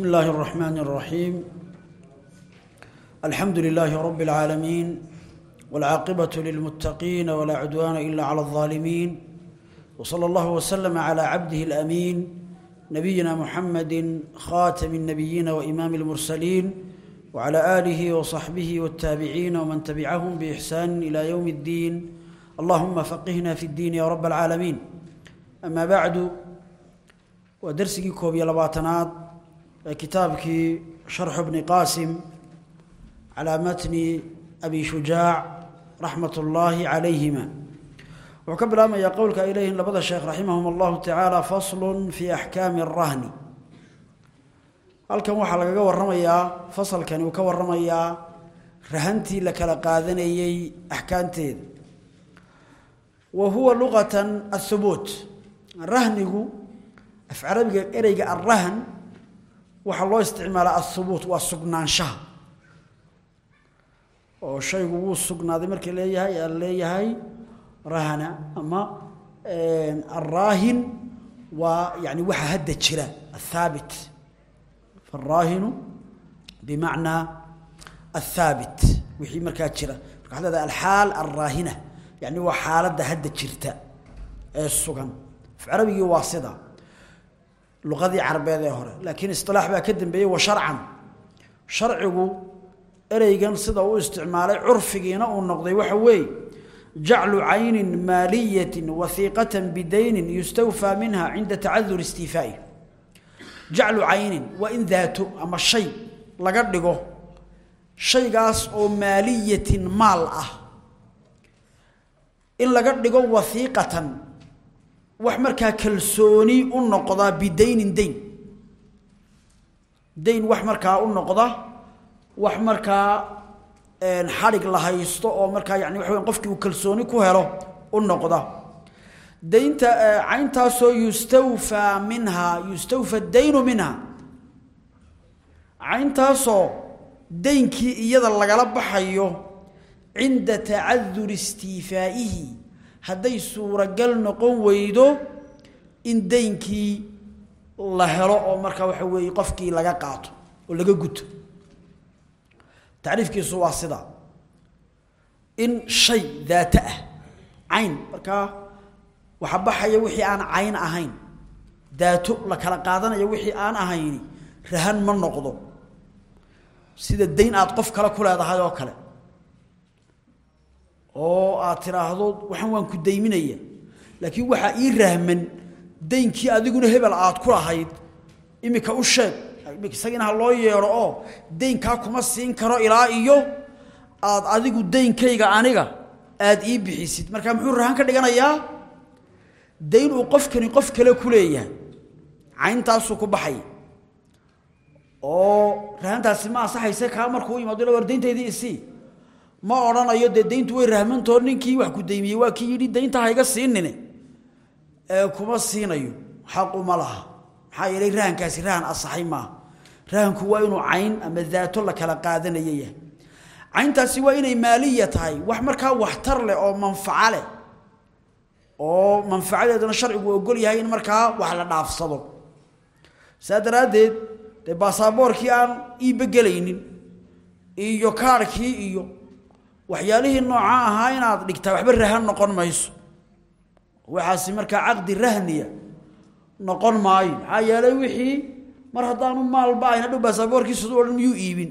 بسم الله الرحمن الرحيم. الحمد لله رب العالمين والعاقبة للمتقين ولا عدوان إلا على الظالمين وصلى الله وسلم على عبده الأمين نبينا محمد خاتم النبيين وإمام المرسلين وعلى آله وصحبه والتابعين ومن تبعهم بإحسان إلى يوم الدين. اللهم فقهنا في الدين يا رب العالمين. أما بعد ودرسك كوبي لباتنات كتابك شرح ابن قاسم على متن أبي شجاع رحمة الله عليهما وكبل أما يقولك إليهم لبدا الشيخ رحمهم الله تعالى فصل في أحكام الرهن halkan waxaa lagaga warramayaa fasalkani uu ka warramayaa rahantii la kala qaadanayey axkaamteeda wa huwa luqatan athubuut rahnigu af carabiga ereyga arrahan waxaa loo isticmaalaa ahubuut waa sugnaanshaha. Oo shaygu wuu sugnaaday markii leeyahay leeyahay rahana ama araahin waa yani waxa hadda jira athaabit faaraahinu bimacnaa athaabit wixii markaa jira. Marka waxaad alxaal alraahina yani waa xaaladda hadda jirta ee sugan. Af carabigii waa sidaa luqadii carbeed ee hore. Laakiin isilaax baa ka dambeeyey wa sharcan. Sharcigu ereygan sida uu isticmaalay curfigiina uu noqday waxa weeye jaclu caynin maaliyatin wahiiqatan bidaynin yustawfaa minha cinda tacadur istiifaai jaclu caynin waa in daato ama shay laga dhigo shaygaas oo maaliyatin maal ah. In laga dhigo wahiiqatan wax markaa kalsooni u noqda bidaynin dayn dayn wax markaa u noqda wax markaa xadhig la haysto oo markaa yani waxa weya qofkii uu kalsooni ku helo u noqda. Daynta cayntaasoo yustawfaa minhaa yustawfa daynu minha. Cayntaasoo daynkii iyada lagala baxayo cinda tacaduri istiifaa'ihi hadday suuragal noqon weydo in daynkii la helo oo markaa waxa weeye qofkii laga qaato oo laga guto. Tacriifkiisu waa sidaa in shay daata ah cayn markaa waxa baxaya wixii aan cayn ahayn daato la kala qaadanaya wixii aan ahayn rahan ma noqdo. Sida dayn aad qof kale ku leedahay oo kale oo aad tiraahdo waxaan waan ku dayminaya laakiin waxaa ii rahman daynkii adiguna hebel aad ku lahayd imika u sheeg isagina ha loo yeedho oo daynkaa kuma siin karo ilaa iyo aad adigu daynkayga aniga aad ii bixisid. Marka muxuu rahan ka dhiganayaa? Dayn uu qofkani qof kale ku leeyahay cayntaasuu ku baxay. Oo rahantaasi ma ansaxayse kaa markuu yimaado la war isii ma odhanayo dee dayntu way rahmantoo ninkii wax ku daymiyey waa kii yidhi daynta hayga siinine ee kuma siinayo. Xaquma laha. Maxaa yeelay rahankaasi rahan asaxay maaha. Rahanku waa inuu cayn ama daato la kala qaadanaya cayntaasi waa inay maaliya tahay. Wax markaa waxtar leh oo manfaco leh. Oo manfacadeedana sharcigu ogol yahay in markaa wax la dhaafsado. Saa daraaddeed dee baasaboorkii aan iibagelaynin iyo kaarhkii iyo waxyaalihii nooca ahaa inaad dhigtaa waxba rahan noqon mayso. Waxaasi markaa caqdi rahniya noqon maayo. Maxaa yeelay wixii mar haddaanu maalba ayn hadhow baasaboorkiisadu odhan miyuu iibin.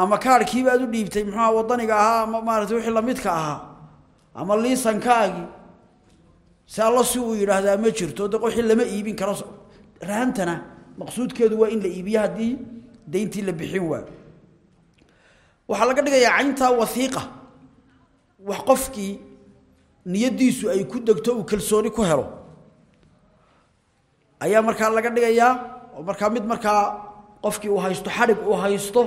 Ama kaarhkiiba aad u dhiibtay muxuuha waddaniga ahaa ama maarata wixii lamidka ahaa ama liisankaagii. Si allo si uu yidhaahdaa ma jirto de wixii lama iibin karo. Rahantana maqsuudkeedu waa in la iibiyo haddii dayntii la bixin waayo waxaa laga dhigayaa cayntaa wahiiqa wax qofkii niyaddiisu ay ku degto uu kalsooni ku helo. Ayaa markaa laga dhigayaa oo markaa mid markaa qofkii uu haysto xadhig uu haysto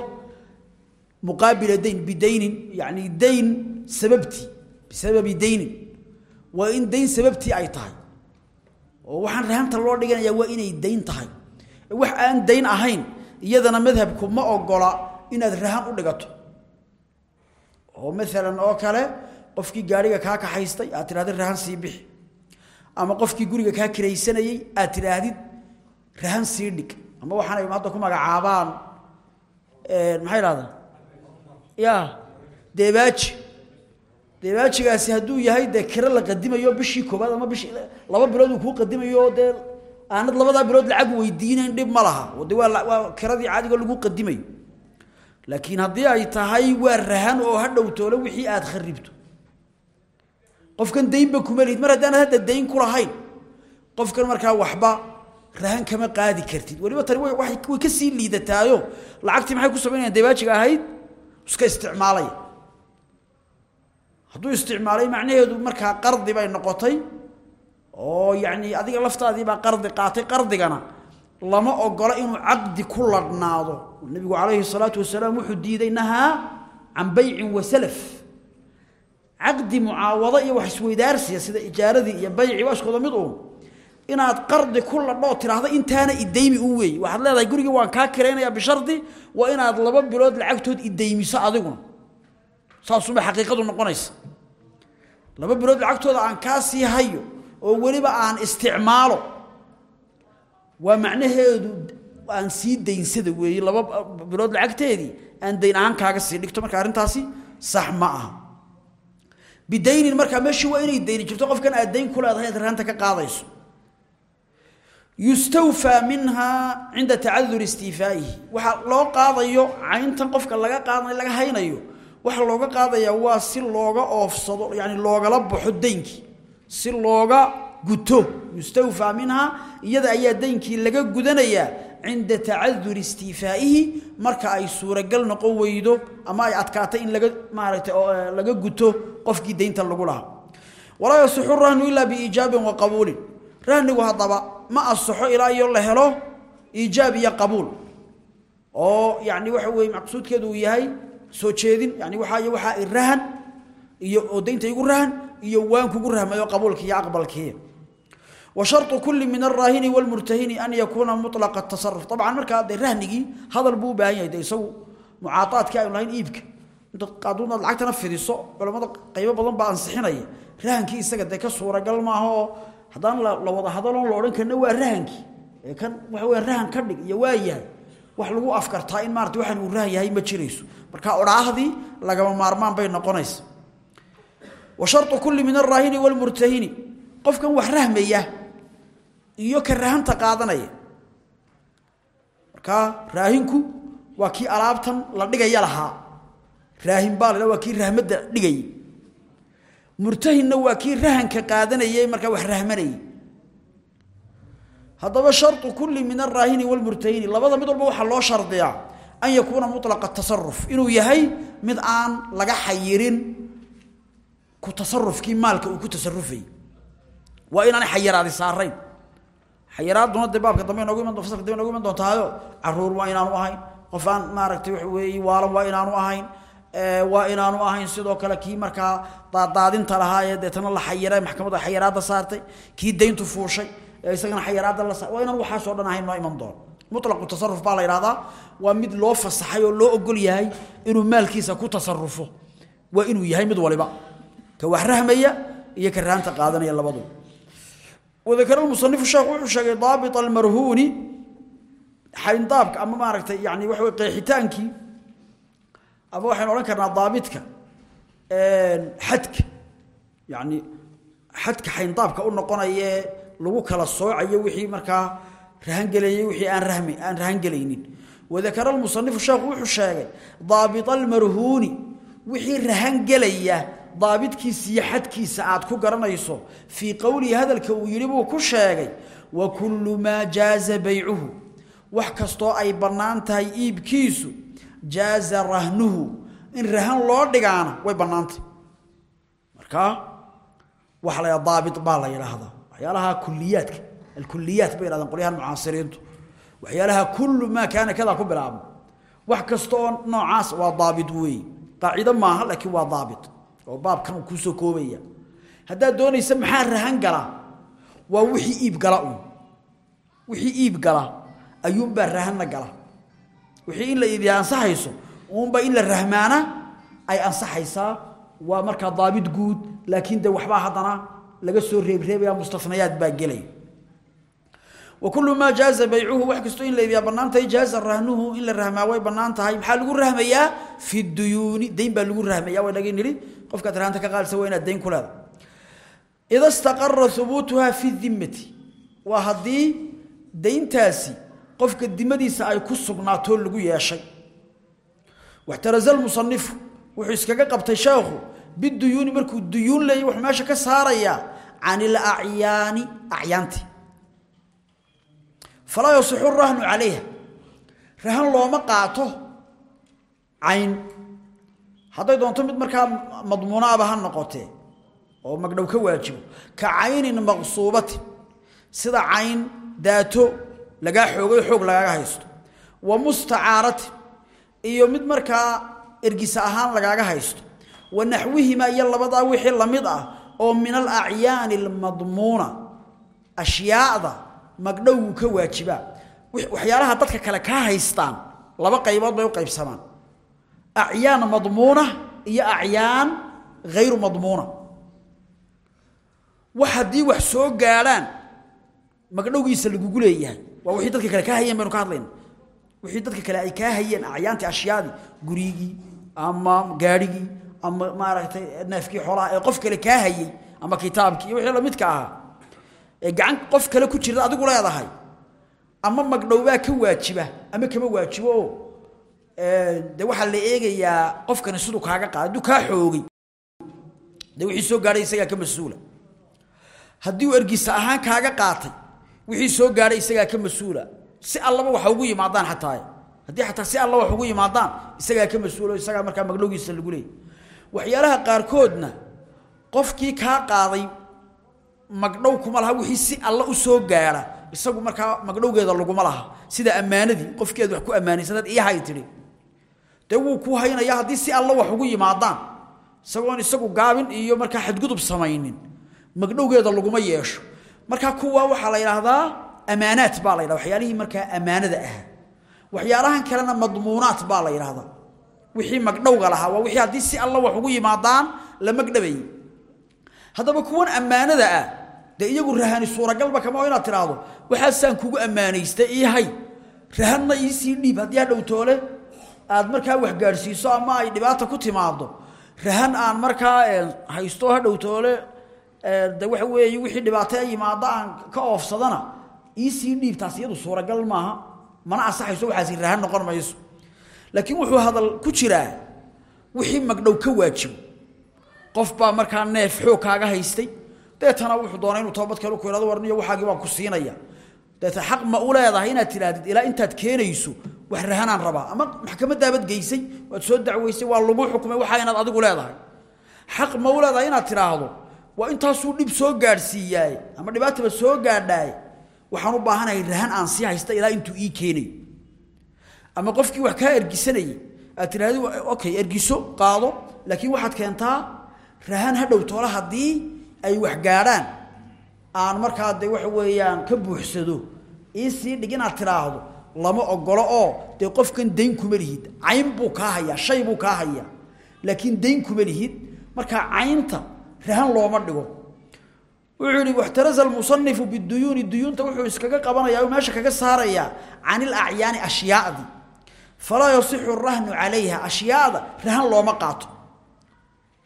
muqaabila dayn bidaynin yacni dayn sababtii bisababi daynin waa in dayn sababtii ay tahay. Oo waxaan rahanta loo dhiganayaa waa inay dayn tahay. Wax aan dayn ahayn iyadana madhabku ma ogola inaad rahan u dhigato oo maalan oo kale qofkii gaariga kaa kaxaystay aad tidhahdid rahan sii bixi. Ama qofkii guriga kaa kiraysanayey aad tidhaahdid rahan sii dhig. Ama waxaan ay hadda ku magacaabaan maxay dhahdaa ya deebaaji. Deebaajigaasi hadduu yahay dee kiro la qadimayo bishii koobaad ama bishii laba bilood uu kuu qadimayo dee aanad labadaa bilood lacag weydiinayn dhib ma laha. De waa kiradii caadigo lagu qadimayo laakiin haddii ay tahay waa rahan oo ha dhowtoole wixii aad kharibto qofkan daynba kuma lihid. Mar haddaanad hadda dayn ku lahayn qofkan markaa waxba rahan kama qaadi kartid. Waliba tani way ka sii liidataayo. Lacagtii maxay ku samaynayaan debaajiga ahayd iska isticmaalaya. Hadduu isticmaalay macnaheedu markaa qardi bay noqotay. Oo yacni adiga laftaadii baa qardi qaatay qardigana لما أقول إنه عقد كل الناظر النبي عليه الصلاة والسلام حديد إنها عن بيع وسلف عقد معاوضة وحسوي دارس يسيد إجارة يبيع واشكو دمضه إن قرض كل الناظر ترى هذا إنتان إدامي أوي وحد لا يقول لك وان كاكرين يا بشرطي وإن أطلب بلود العقد إدامي سأضيقون سأصبح حقيقة نقونيس لما بلود العقد هذا عن كاسي هايو أولي بقى عن استعماله waa macnaheedu aan sii daynsada weeye laba bilood lacagteedii aan dayn ahaan kaaga sii dhigto marka arrintaasi sax ma aha. Bidaynin markaa meeshii waa inay dayni jirto qofkan aad dayn ku leedahay aad raanta ka qaadayso. Yustawfaa minhaa cinda tacadur istiifaa'ihi. Waxaa loo qaadayo cayntan qofka laga qaadanayo laga haynayo waxa looga qaadayaa waa si looga oofsado yani loogala baxo daynkii si looga guto yustawfaa minhaa iyada ayaa daynkii laga gudanayaa cinda tacaduri istiifaa'ihi marka ay suuragal noqon weydo ama ay adkaatay in laga maaragtay laga guto qofkii daynta lagu lahaa. Walaa yasixu rahnu ilaa biiijaabin wa qabuulin. Rahnigu haddaba ma asaxo ilaa iyo la helo iijaab iyo qabuul. Oo yani waxa weeye maqsuudkeedu uu yahay soo jeedin yani waxaa iyo waxaa rahan iyo oo daynta igu rahan iyo waan kugu rahmayo qabuulkii iyo aqbalkii وشرط كل من الراهن والمرتهن أن يكون مطلق التصرف طبعا مركا دي رهنغي هذا البو باهي دي سو معاطات كاين لهين ايبك انت قادونا لعقت نفديسو علمada qaybo badan baa ansixinaya rahankii isaga de ka suura gal ma aho hadaan la wada hadalo la oran kana waa rahankii ee kan waxa weey rahan ka dhig iyo waayahay wax lagu afkartaa in maartay waxaan uu rahan yahay ma jirayso marka oraahdii lagama maarmaan bay noqonaysaa وشرط كل من الراهن والمرتهن qofkan wax rahmaya iyo ka qaadanaya marka raahinku waa kii alaabtan la dhigaya lahaa raahin baa waa kii rahmada dhigay. Murtahinna waa kii rahanka qaadanayay marka wax rahmanayay haddaba shartu kulli min arraahini walmurtahini labada mid walba waxaa loo shardiyaa an yakuuna mutlaqa tasaruf inuu yahay mid aan laga xayirin ku tasarufkii maalka uu ku tasarufayay waa inaanay xayiraadi saarayn xayiraaduna dee baabka dambe inoogu iman fasalka dambe inoogu iman doontaayo carruur waa inaanu ahayn. Qof maaragtay waxa weeye waalan waa inaanu ahayn. Waa inaanu ahayn. Sidoo kale kii markaa daadaadinta lahaa ee deetana la xayiray maxkamadda xayiraadda saartay kii dayntu fuushay isagana xayiraadda la saar waa inaan waxaas oo dhan ahayn noo iman doono mutlaqu tasarruf baa la yidhahdaa waa mid loo fasaxay oo loo ogol yahay inuu maalkiisa ku tasarrufo. Waa inuu yahay mid waliba. Ka wax iyo ka qaadanaya labaduba wadakar musanifu sheekh wuxuu sheegay daabit almarhuuni xayndaabka ama maaragtay yani waxa qeexitaankii ama waxaynu odhan karnaa daabitka xadka. Yani xadka xayndaabka u noqonaye lagu kala soocayo wixii markaa rahangelayay wixii aan rahmi aan rahangelaynin. wadakara musanifu sheekhu wuxuu sheegay daabit almarhuuni wixii rahangelaya ضابط كي سيحت كي ساعات آدكو قرن أيصو في قولي هذا الكو يريبو كشاقي وكل ما جاز بيعه وحكستو أي برنانتاي إيب كيسو جاز رهنه إن رهن الله ديقانا وي برنانتي مركا وحلا يا ضابط بالا يلا هذا يا لها كلياتك الكليات بيلا نقوليها المعاصرين وحيا لها كل ما كان كذا كبير عام وحكستو نوعاس وضابط وي قاعدا معها لكن وضابط oo baabkan ku soo koobaya hadaa doonaysa maxaa rahan gala? Waa wixii iib gala uu wixii iib gala ayuun baa rahanna gala. Wixii in la iibiya ansaxayso uun ba in la rahmaana ay ansaxaysaa waa markaa daabit guud laakiin de waxbaa haddana laga soo reebreebaya mustasnayaad baa gelay وكل ما جاز بيعه وحكستو إن ليبيا بنانتهي جاز رهنه إن الرهما وي بنانتهي محال لغو رهميا في الديون دين با لغو رهميا ولاقي نري قفك ترانتك قال سوينا الدين كلها إذا استقر ثبوتها في الذمة وهدي دين تاسي قفك الدمدي سأي كسقناتو لغو يا شيء واحترز المصنف وحسكك قبت شيخه بالديون مركو الديون لي وحماشا كساريا عن الأعيان أعيانتي فلا falaa yasixu rahnu calayha. Rahan looma qaato. Cayn. Hadday doonto mid markaa madmuunaaba ha noqotee oo magdhow ka waajibo. Ka caynin maqsuubatin sida cayn daato lagaa xoogayo xoog lagaaga haysto. Wa mustacaaratin iyo mid markaa ergisa ahaan lagaaga haysto. Wa naxwihimaa iyo labadaa wixii la mid ah oo min alacyaani almadmuuna ashyaada magdhowgu ka waajibaa. Waxyaalaha dadka kale ka haystaan laba qaybood bay u qaybsamaan. Acyaan madmuuna iyo acyaan hayru madmuuna. Wax haddii wax soo gaadhaan magdhowgiisa lagugu leeyahay. Waa wixii dadka kale kaa hayeen baynu ka hadlayna. Wixii dadka kale ay kaa hayeen acyaantii ashyaadii gurigii ama gaadhigii ama maaragtay neefkii xoolaha ee qof kale kaa hayey ama kitaabkii iyo wixii lamidka ahaa ee gacan qof kale ku jirta adigu leedahay. Ama magdhowbaa ka waajiba ama kama waajibo. De waxaa la eegayaa qofkani siduu kaaga qaada hadduu kaa xoogay. De wixii soo gaadhay isagaa ka mas'uula. Haddii uu ergisa ahaan kaaga qaatay wixii soo gaadhay isagaa ka mas'uula. Si allaba waxa ugu yimaadaan xataa haddii xataa si alla wax ugu yimaadaan isagaa ka mas'uula o isagaa markaa magdhowgiisa lagu leeyay waxyaalaha qaarkoodna qofkii kaa qaaday magdhow kuma laha wixii si alla u soo gaadha isagu markaa magdhowgeeda laguma laha. Sida ammaanadii qofkeed wax ku ammaanaysanaad ii hay tidhi. Dee wuu ku haynaya haddii si alla wax ugu yimaadaan. Isagoon isagu gaabin iyo markaa xadgudub samaynin. Magdhowgeeda laguma yeesho. Markaa kuwa waxaa la yidhaahdaa amaanaat baa la yidhahda waxyaalihii markaa ammaanada ah waxyaalahan kalena madmuunaat baa la yidhaahdaa. Wixii magdhowga lahaa waa wixii haddii si alla wax ugu yimaadaan la magdhabayey haddaba kuwan ammaanada ah dee iyagu rahani suuragalba kama inaad tidhaahdo waxaasaan kugu ammaanaystay ii hay rahanna iisii dhiib haddii hadhow toole aad markaa wax gaadhsiiso ama ay dhibaata ku timaado rahan aan markaa haysto hadhow toole de waxa weeye wixii dhibaato yimaado aan ka oofsadana iisii dhiib taas iyadu suuragal maaha. Mana asaxayso waxaasi rahan noqon mayso. Laakiin wuxuu hadal ku jiraa wixii magdhow ka waajibo. Qof baa markaa neef xoog kaaga haystay deetana wuxuu doonay inuu toobad kale ku yidhahdo warniyo waxaagii baan ku siinaya. Deeta xaq ma u leedahay inaad tidhaahdid ilaa intaad keenayso wax rahanaan rabaa. Ama maxkamadaabad geysay waad soo dacweysay waa lagu xukumay waxaa inaad adigu leedahay. Xaq ma u leedahay inaad tidhaahdo waa intaasuu dhib soo gaadhsiiyaaye ama dhibaataba soo gaadhaaye waxaan u baahanahay rahan aan sii haysta ilaa intuu ii keenayo ama qofkii wax kaa ergisanayey aad tidhahdid okay ergiso qaado laakiin waxaad keentaa rahan hadhow toole haddii ay wax gaadhaan aan markaa de waxa weeyaan ka buuxsado ii sii dhig inaad tidhaahdo lama ogolo oo dee qofkan dayn kuma lihid. Cayn buu kaa hayaa shay buu kaa hayaa. Laakiin dayn kuma lihid. Markaa caynta rahan looma dhigo. Wuxuu yihi waxtaraza almusanifu biduyuuni duyuunta wuxuu iskaga qabanayaa oo meesha kaga saarayaa can ilacyaani ashyaadii falaa yasixu rahnu calayha. Ashyaada rahan looma qaato.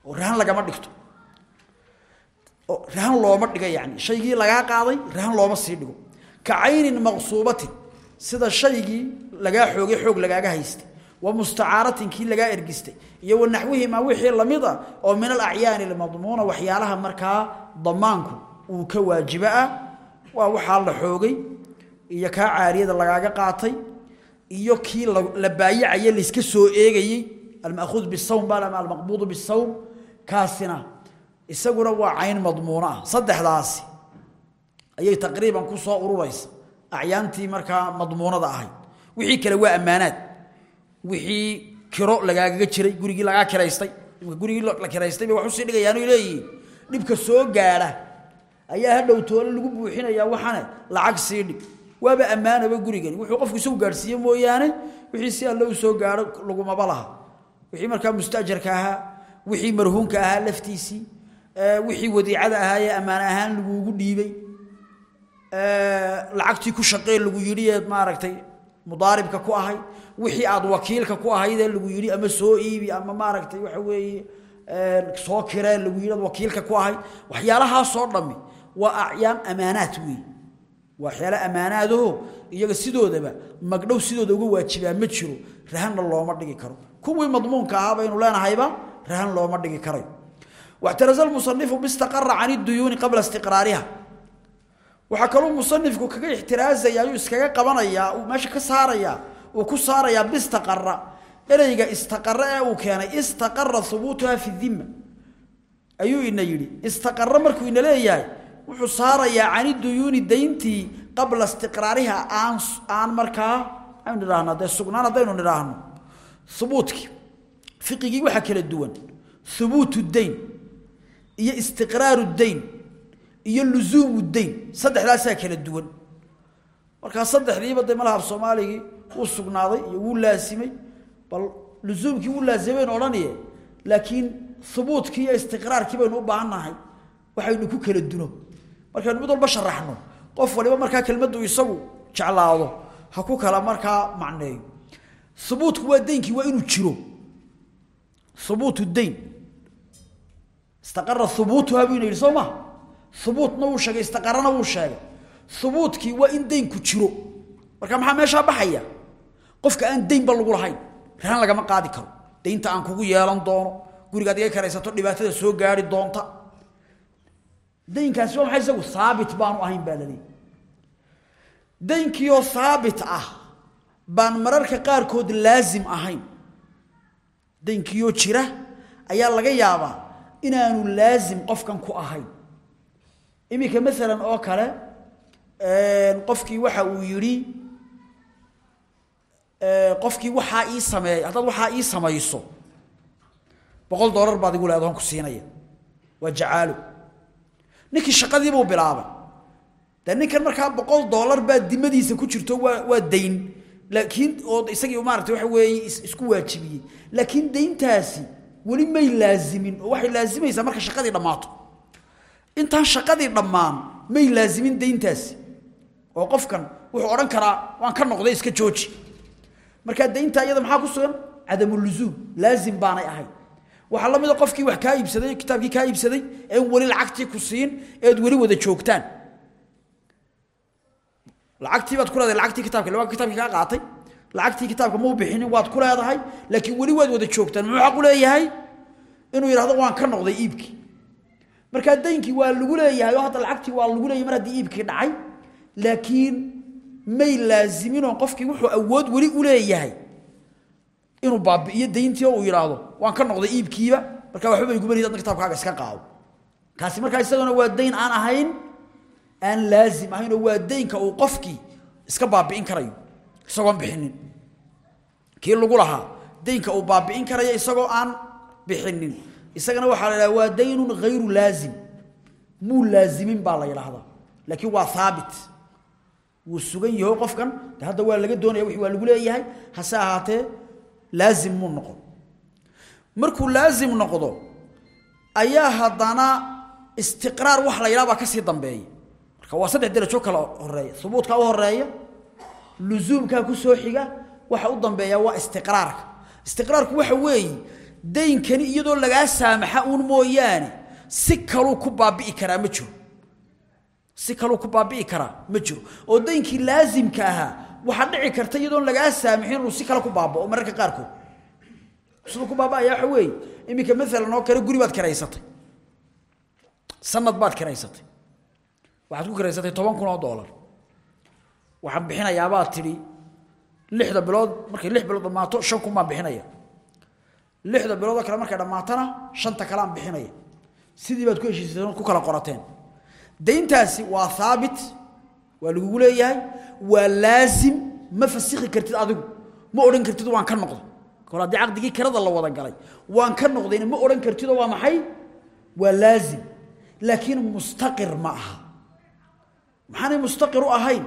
Oo rahan lagama dhigto rahan looma dhiga yani shaygii lagaa qaaday rahan looma sii dhigo. Ka caynin maqsuubatin sida shaygii lagaa xoogay xoog lagaaga haystay. Wa mustacaaratin kii lagaa ergistay. Iyo wa naxwihimaa wixii la mid oo min alacyaani almadmuuna waxyaalaha markaa damaanku uu ka waajibo ah waa waxaa la xoogay iyo kaa caariyada lagaaga qaatay iyo kii la baayacaye layska soo eegayey alma'khuud bisawm baa almaqbuudu bisawm kaasina isaguna waa cayn madmuuna ah saddexdaasi ayay taqriiban ku soo ururaysa. Acyaantii markaa madmuunada ahayd. Wixii kale waa ammaanaad. Wixii kiro lagaagaga jiray gurigii lagaa kiraystay gurigii la kiraystay bay wax u sii dhigayaano leeyihiin dhibka soo gaadha ayaa hadhow toole lagu buuxinayaa waxane lacag sii dhig. Waaba ammaanaba gurigani. Wuxuu qofku isagu gaadhsiiye mooyaane wixii si alle soo gaadho lagumaba laha wixii markaa mustajarka ahaa wixii marhuunka ahaa laftiisii wixii wadiicada ahaa ee ammaan ahaan laguugu dhiibay. Lacagtii ku shaqee lagu yidhi ee maaragtay mudaaribka ku ahay. Wixii aad wakiilka ku ahayd ee lagu yidhi ama soo iibi ama maaragtay waxa weeye soo kiree lagu yidhi wakiilka ku ahay. Waxyaalahaasoo dhammi. Waa acyaan amaanaad weeye waxyaala amaanaadaho iyaga sidoodaba magdhow sidooda uga waajibaa ma jiro. Rahanna looma dhigi karo. Kuwii madmuunka ahaa baynu leenahayba rahan looma dhigi karayo واعترز المصنف باستقر عن الديون قبل استقرارها waxa kaloo musanifku kaga ixtiraazaya ayuu iskaga qabanaya uu meesha ka saaraya uu ku saaraya bistaqarra ereyga istaqarra ee uu keenay istaqarra thubutuha fi dhimma ayuu ina yiri istaqarra markuu ina leeyahay wuxuu saaraya cani duyuuni dayntii qabla istiqraariha aan aan markaa aynu nidhaahno dee sugnaan haddaynu nidhaahno thubuutkii fiqigii waxa kala duwan thubuutu dayn iyo istiqraaru dayn iyo luzuumu dayn saddexdaasaa kala duwan. Markaa saddexdiiba de malahab soomaaligii wuu sugnaaday iyo wuu laasimay. Bal luzuumkii wuu laasimay baynu odhanaye laakiin hubuutkii iyo istiqraarkii baynu u baahannahay waxaynu ku kala duno. Markaynu mid walba sharaxno qof waliba markaa kelmaddu isagu jeclaado ha ku kala markaa macneeyo. Hubuutku waa daynkii waa inuu jiro. Hubuutu dayn istaqara hubuutuha buu ina yidhi soo maha hubuutna wuu sheegay istaqarana wuu sheegay. Hubuutkii waa in daynku marka maxaa meeshaa baxaya? Qofka aan daynba lagu lahayn. Rahan lagama qaadi karo. Daynta aan kugu yeelan doono. Gurigaad iga karaysato dhibaatada soo gaari doonta. Daynkaasi waa maxay isagu? Haabit baanu ahayn baa laleeyahy daynkiioo ah baan mararka qaarkood laasim ahayn. Daynkiioo jira ayaa laga yaabaa inaanu laasim qofkan ku ahayn. Iminka maalan oo kale qofkii waxa uu yidhi qofkii waxaa ii sameey haddaad waxaa ii samayso boqol dollar baad igu leedahan ku siinaya. Waa jacaalo ninkii shaqadiibuu bilaabay. Dee ninkan markaa boqol dollar baa dimadiisa ku jirto waa waa dayn laakiin oo isagii maarata waxa weeye isku waajibiyey. Laakiin dayntaasi weli may laazimin oo waxay laazimaysaa marka shaqadii dhammaato intaan shaqadii dhammaan may laazimin dayntaasi oo qofkan wuxuu odhan karaa waan ka noqday iska jooji markaa daynta iyada maxaa ku sugan cadamuluzuum laazim baanay ahayn waxaa la mid qofkii wax kaa iibsaday kitaabkii kaa iibsaday een weli lacagtii ku siin eed weli wada joogtaan lacagtii baad ku leedahay lacagtii kitaabka waa kitaabkii kaa qaatay lacagtii kitaabka ma u bixinin waad ku leedahay laakiin weli waad wada joogtaan. Muxuu xaq u leeyahay? Inuu yidhahdo waan ka noqday iibkii. Markaa daynkii waa lagu leeyahay oo hadda lacagtii waa lagu leeyahay mar haddii iibkii dhacay laakiin may laaziminoo qofkii wuxuu awood weli u leeyahay inuu baabi'iyo dayntii oo uu yidhaahdo waan ka noqday iibkiiba. Markaa waxba bay gubanaysa adna kitaabkaaga iska qaado kaasi markaa isaguna waa dayn aan ahayn aan laazim ahayn oo waa daynka uu qofkii iska baabi'in karayo isagoon bixinin. Kii lagu lahaa daynka uu baabi'in karayo isagoo aan bixinin. Isagana waxaa la yidhaha waa daynun hayru laazim. Muu laazimin baa la yidhaahdaa laakiin waa haabit wuu sugan yaho qofkan hadda waa laga doonaya wixii waa lagu leeyahay hase ahaatee laazim muu noqon. Markuu laazim noqdo ayaa haddana istiqraar wax la yidhaha baa ka sii marka waa saddex derajo kala horreeya hubuudkaa u horreeya luzuumkaa ku soo xiga waxa u dambeeya waa istiqraarka. Istiqraarku waxa weeye daynkani iyadoo lagaa saamaxa uun mooyaane si kaluu ku baabi'i karaa ma jiro. Si kaluu ku baabi'i karaa ma jiro. Oo daynkii laasimka ahaa waxaa dhici karta iyadoon lagaa saamixin inuu si kale ku baabao mararka qaarkood. Siduu ku baaba'aya waxa weeye iminka maalan oo kale guri baad kiraysatay. Sanad baad kiraysatay. Waxaad ku kiraysatay toban kun oo doolar waxaan bixinayaabaad tidhi lixda bilood markay lix bilood dhammaato shan kun baan bixinaya. Lixda biloodoo kale markay dhammaatana shanta kale aan bixinaya. Sidii baad ku heshiiseen ku kala qorateen. Dayntaasi waa haabit waa lagugu leeyahay waa laazim. Ma fasikhi kartid adigu ma odhan kartid waan ka noqday. Kol haddii caqdigii kirada la wada galay waan ka noqdayna ma odhan kartidoo waa maxay? Waa laazim. Laakiin mustaqir ma aha. Maxaanay mustaqir u ahayn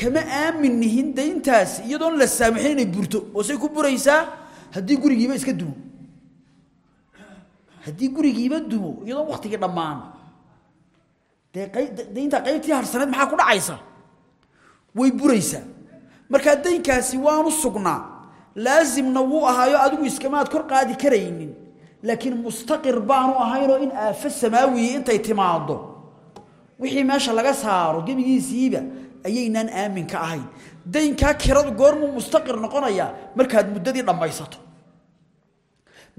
kama aamin nihin dayntaasi iyadoon la saamixin inay burto oo say ku buraysaa haddii gurigiiba iska dumo haddii gurigiiba dumo iyadoon waktigii dhammaan. Dee qaybtii harsaneed maxaa ku dhacaysa? Way buraysaa. Markaa daynkaasi waanu sugnaa. Laasimna wuu ahaayo adigu iskamaad kor qaadi karaynin. Laakiin mustaqir baanu ahaynoo in aafo samaawiyi intay timaado wixii meesha laga saaro gebigiisiiba ayaynaan aamin ka ahayn. Daynkaa kiradu goormuu mustaqir noqonayaa markaad muddadii dhammaysato.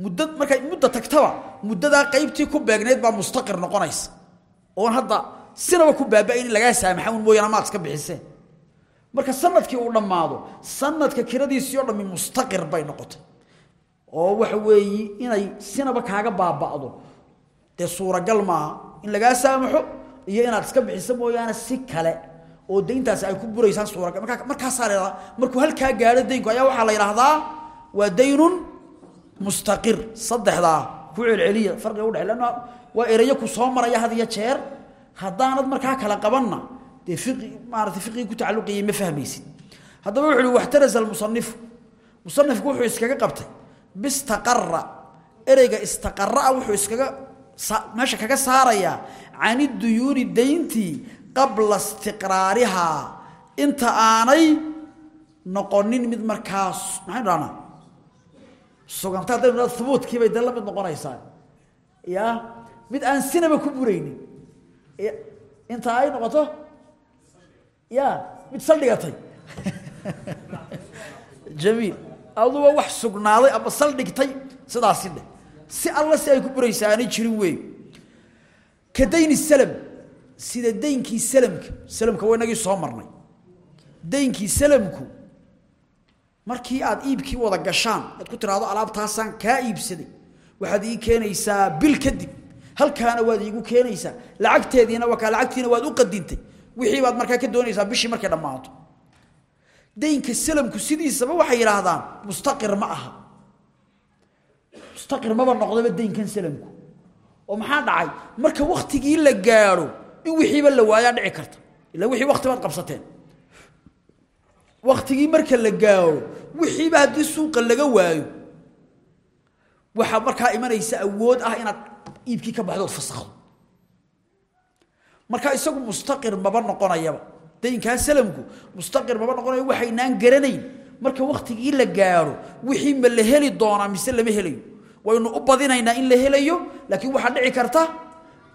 Muddo markay muddo tagtaba muddadaa qaybtii ku beegnayd baa mustaqir noqonaysa. Oon hadda sinaba ku baaba'ayn in lagaa saamaxa un mooyaane maad iska bixiseen. Marka sannadkii uu dhammaado sanadka kiradiisii oo dhammi mustaqir bay noqotay. Oo waxa weeye inay sinaba kaaga baaba'do. Dee suuragal maaha in lagaa saamaxo iyo inaad iska bixiso mooyaane si kale oo dayntaasi ay ku buraysaan suuragal markaa markaasaa la yidhahdaa markuu halkaa gaadho daynku ayaa waxaa la yidhaahdaa waa daynun mustaqir saddexdaa ku celceliya farqiga udhexe lanna waa erayo ku soo maraya had iyo jeer. Haddaanad markaa kala qabanna dee fiqi maarata fiqigii ku tacalluqayay ma fahmaysid. Haddaba wuxu uhi waxtarasa almusanifu musanifku wuxuu iskaga qabtay bistaqara ereyga istaqaraa wuxuu iskaga meesha kaga saarayaa can iduyuuni dayntii qabla istiqraarihaa inta aanay noqonin mid markaas maxaynu dhahnaa suganta haddaynu dhaa hubuudkii bay dee la mid noqonaysaa. Ya mid aan sinaba ku buraynin. Inta ay noqoto? Ya mid saldhigatay jamiil aduba wax sugnaaday ama saldhigtay sidaasi dheh si alla si ay ku buraysaa aanay jirin weey ka dayni salam sida daynkii salamka salamka waa inagii soo marnay. Daynkii salamku markii aad iibkii wada gashaan aad ku tiraahdo alaabtaasaan kaa iibsaday waxaad ii keenaysaa bil kadib halkaana waad iigu keenaysaa lacagteediina waa lacagtiina waad u qadintay. Wixii baad markaa ka doonaysaa bishii markay dhammaato. Daynka salamku sidiisaba waxay yidhaahdaan mustaqir ma aha. Mustaqir maba noqdaba daynkan salamku. Oo maxaa dhacay? Marka waktigii la gaadho in wixiiba la waayaa dhici karta. Ila wixii wakti baad qabsateen. Waktigii marka la gaadho wixiiba haddii suuqa laga waayo waxaa markaa imanaysa awood ah inaad iibkii ka baxdo od fasakdo marka isagu mustaqir maba noqonayaba. Daynkaa salamku mustaqir maba noqonayo waxaynaan garanayn. Marka waktigii la gaadho wixii ma la heli doonaa mise lama helayo? Waynu u badinaynaa in la helayo laakiin waxaa dhici karta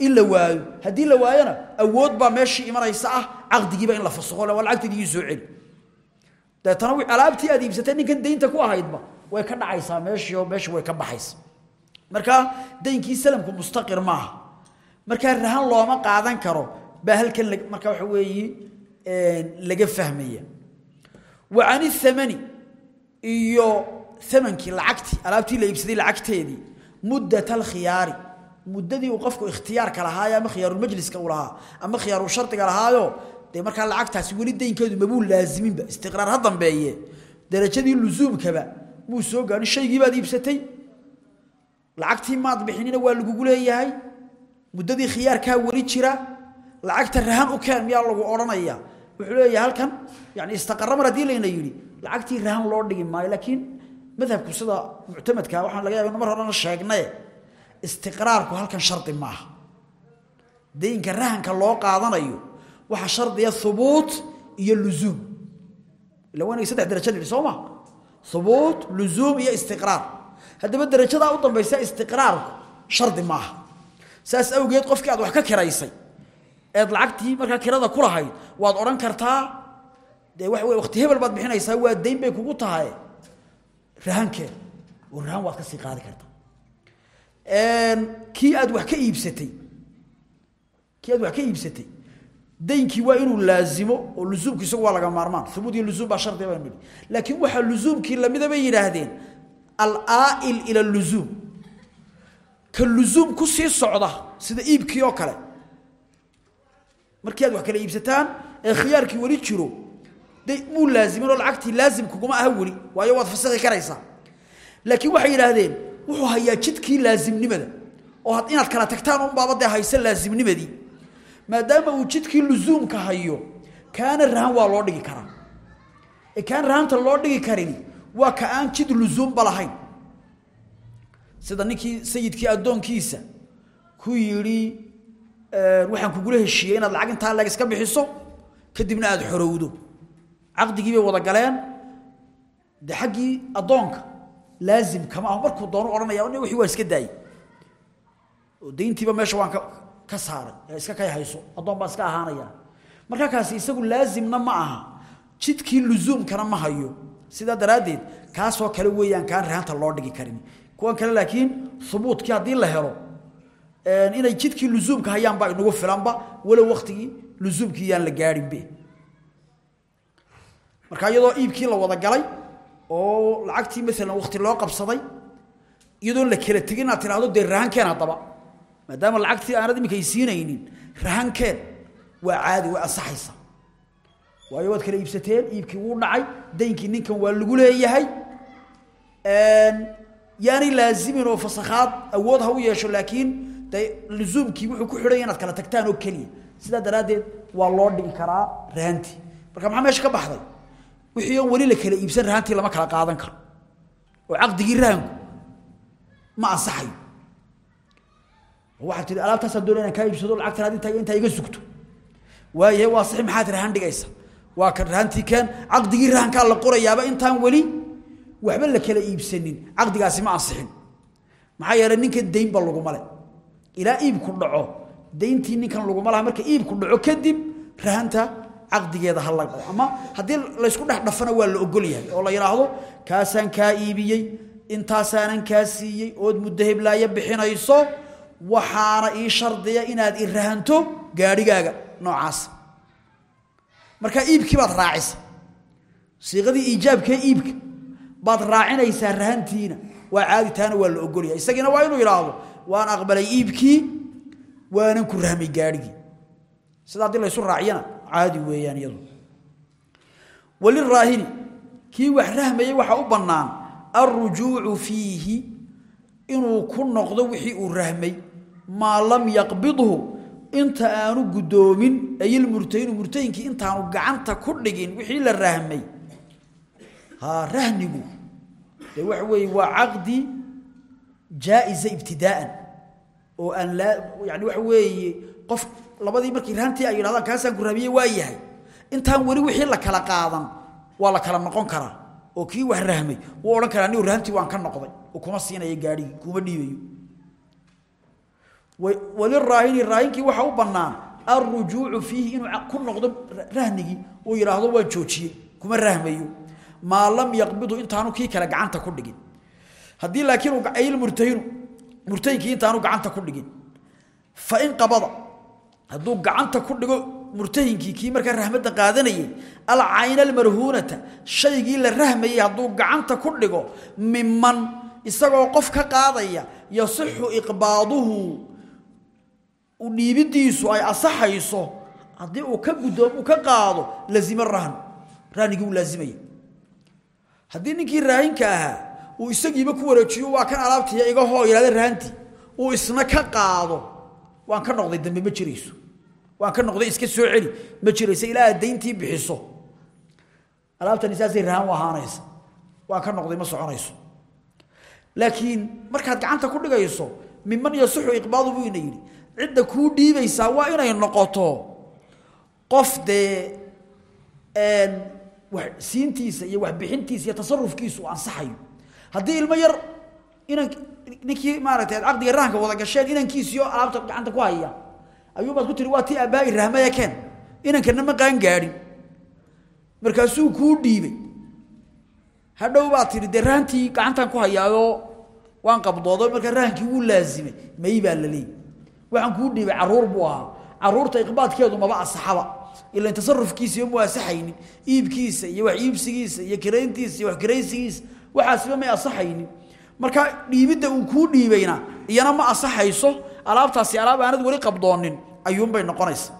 in la waayo. Haddii la waayona awood baa meeshii imanaysa ah caqdigiiba in la fasakho waa lacagteedii soo celi. Deetana alaabtii aad iibsatay ninkan daynta ku ahaydba way ka dhacaysaa meeshii oo meeshii way ka baxaysa. Marka daynkii salamku mustaqir maaha. Markaa rahan looma qaadan karo baa halkan marka waxa weeye laga fahmaya. Wa can ithamani iyo thamankii lacagtii alaabtii la iibsaday lacagteedii muddat alkhiyaari muddadii uu qofku ikhtiyaarka lahaayo ama khiyaarulmajliska uu lahaa ama khiyaaru shardiga lahaayo dee markaa lacagtaasi weli daynkeedu mabuu laaziminba. Istiqraar ha dambeeye. Darajadii lusuumkaba muu soo gaadhin shaygii baad iibsatay. Lacagtii maad bixinina waa lagugu leeyahay. Muddadii khiyaarkaa weli jira. Lacagta rahan u keen miyaa lagu odhanaya. Wuxuu leeyahay halkan yani istaqara mar haddii layna yidhi lacagtii rahan loo dhigi maayo laakiin madhabku sida muctamadka waxaan laga yaaba mar horena sheegnaye istiqraarku halkan shardi maaha. Daynka rahanka loo qaadanayo waxa shardiya hubuut iyo luzuum. Ila waa inay saddex darajo nidhi soo ma? Hubuut luzuum iyo istiqraar. Haddaba darajadaa u dambaysa istiqraarku shardi maaha. Saas awgeed qofkii aad wax ka kiraysay eed lacagtii markaa kirada ku lahayd waad odhan kartaa dee waxa wey waqti hebel baad bixinaysaa waa dayn bay kugu tahay. Rahankeen oo rahan waad ka sii qaadi kartaa kii aad wax ka iibsatay. Kii aad wax ka iibsatay. Daynkii waa inuu laazimo oo lusuumki waa laga maarmaan. Hubuud iyo lusuum baa shardiga baan laakiin waxaa lusuumkii lamida bay yidhaahdeen alaa'il ila lusuum ka lusuum ku sii socda sida iibkii oo kale. Markii aad wax kala iibsataan ee khiyaarkii weli jiro de muu laazimin oo laazim kuguma aha weli waayo waad fasakhi karaysaa. Laakiin waxay yidhaahdeen wuxuu hayaa jidkii laazimnimada. Oo had inaad kala tagtaan unbaaba dee haysa laazimnimadii maadaama uu jidkii lusuumka hayo kaana rahan waa loo dhigi karaa. Ee kaan rahanta loo dhigi karini waa ka aan jid lusuumba lahayn. Sida ninkii sayidkii addoonkiisa ku yidhi waxaan kugula heshiiyey inaad lacag intaa leeg iska bixiso kadibna aad xorowdo. Caqdigii bay wada galeen. De xaggii addoonka laazim kama markuu doono odhanaya wixii waan iska daayey oo dayntiiba meesha waan ka saaray iska kay hayso addoon baan iska ahaanaya marka kaasi isagu laazimna ma aha jidkii luzuumkana ma hayo sidaa daraaddeed kaasoo kale weeyaan kaan rahanta loo dhigi karin kuwan kale laakiin hubuutkii haddii la helo inay jidkii luzuumka hayaan baa inagu filanba walow waktigii luzuumkii yaan la gaadhinbe marka iyadoo iibkii la wada galay oo lacagtii maalan wakti loo qabsaday iyadoon la kala tegin inaad tidhaahdo dee rahankeen haddaba maadaama lacagtii aanad iminka ay siinaynin rahankeen waa caadi way ansaxaysa. Waayo waad kala iibsateen iibkii wuu dhacay daynkii ninkan waa lagu leeyahay. Yaanay laazimin oo fasakhaad awood ha u yeesho laakiin de luzuumkii wuxuu ku xidhanya inaad kala tagtaan oo keliya. Sidaa daraaddeed waa loo dhigi karaa rahantii. Marka maxaa meesha ka baxday wixii oon weli la kala iibsan rahantii lama kala qaadan karo. Oo caqdigii rahanku ma ansaxayo. Waxaad tihi alaabtaasaan doonaya inaan iibsado lacagtan ad intaa intaa iga sugto. Waayahay waa saxi maxaad rahan dhigaysa. Waa kan rahantii keen caqdigii rahankaa la qorayaaba intaan weli waxba la kala iibsanin. Caqdigaasi ma ansixin. Maxaa yeelay ninkan daynba laguma le ilaa iibku dhaco dayntii ninkan laguma laha marka iibku dhaco kadib rahanta caqdigeeda ha la ama haddii laysku dhex dhafana waa la ogol yahay oo la yidhaahdo kaasaan kaa iibiyey intaasaanan kaa ood muddo heblaayo bixinayso waxaana ii shardiya inaad i rahanto gaadhigaaga noocaas. Marka iibkii baad raacisa siiqadii iijaabkee iibka baad raacinaysaa rahantiina waa caadi waa la ogolyahay. Isagiina waa inuu yidhaahdo waan aqbalay iibkii waanan ku rahmay gaadhigii. Sida haddii laysu raaciyana caadi weeyaan iyadu. Waliraahini kii wax rahmayey waxaa u bannaan alrujuucu fiihi inuu ku noqdo wixii uu rahmay maa lam yaqbidhu inta aanu guddoomin ayilmurtayinu murtayinkii intaanu gacanta ku dhigin wixii la rahmay. Rahnigu dee waxa weeye waa caqdi jaa-isa ibtidaa'an oo aan laa yani waxa weeye qof labadii markii rahantii ay yidhahdaan kaasaan ku rahmiyey waa yahay. Intaan weli wixii la kala qaadan waa la kala noqon karaa oo kii wax rahmay wuu odhan karaa niu rahantii waan ka noqday oo kuma siinaya gaadhigii kuma dhiibayo. Waliraahini raahinkii waxaa u bannaan alrujuucu fiihi inuu ku noqdo rahnigii uu yidhaahdo waan joojiyey kuma rahmayo. Maa lam yaqbidu intaanu kii kale gacanta ku dhigin. Haddii laakiin ayilmurtahinu murtahinkii intaanu gacanta ku dhigin. Fain qabada hadduu gacanta ku dhigo murtahinkii kii markaa rahmadda qaadanayay alcayna almarhuunata shaygii la rahmayey hadduu gacanta ku dhigo miman isagoo qof ka qaadaya yasixu iqbaaduhu dhiibidiisu ay asaxayso haddii uu ka guddoom uu ka qaado lazima rahn rahnigii uu laazimaya. Haddii ninkii raahinka ahaa uu isagiiba ku wareejiyo waa kan alaabtiiya iga hoo yidhahda rahantii uu isna ka qaado waan ka noqday dambe ma jirayso waan ka noqday iska soo celi. Ma jirayso ilaa dayntii bixiso. Alaabtani saasay rahan u ahaanaysa. Waan ka noqday ma soconayso. Laakiin markaad gacanta ku dhigayso miman yasixu iqbaadu buu ina yidhi cidda kuu dhiibaysaa waa inay noqoto. Qof dee siintiisa iyo waxbixintiisa iyo tasarufkiisu ansaxayo. Haddii ilmo yar ninkii maaragtay aad caqdiga wada gasheen inankiisiyo alaabta gacanta ku haya ayuubaad ku tiri waa tii aabbaai rahmaya keen inankana ma qaan gaadhin markaasuu kuu dhiibay. Hadhow baad tihi dee rahantii ku hayaayoo waan qabdoodo markaa rahankii wuu laazimay. May baa la leeyay waxaan kuu dhiibay carruur buu ahaa. Caruurta iqbaadkeedu maba asaxaba ilan tasarufkiisa mu asaxaynin iibkiisa iyo wax iibsigiisa iyo kirayntiisa iyo wax kiraysigiisa waxaasiba may asaxaynin marka dhiibidda uu kuu dhiibayna iyana ma asaxayso alaabtaasi alaab aanad weli qabdoonin ayuunbay noqonaysa.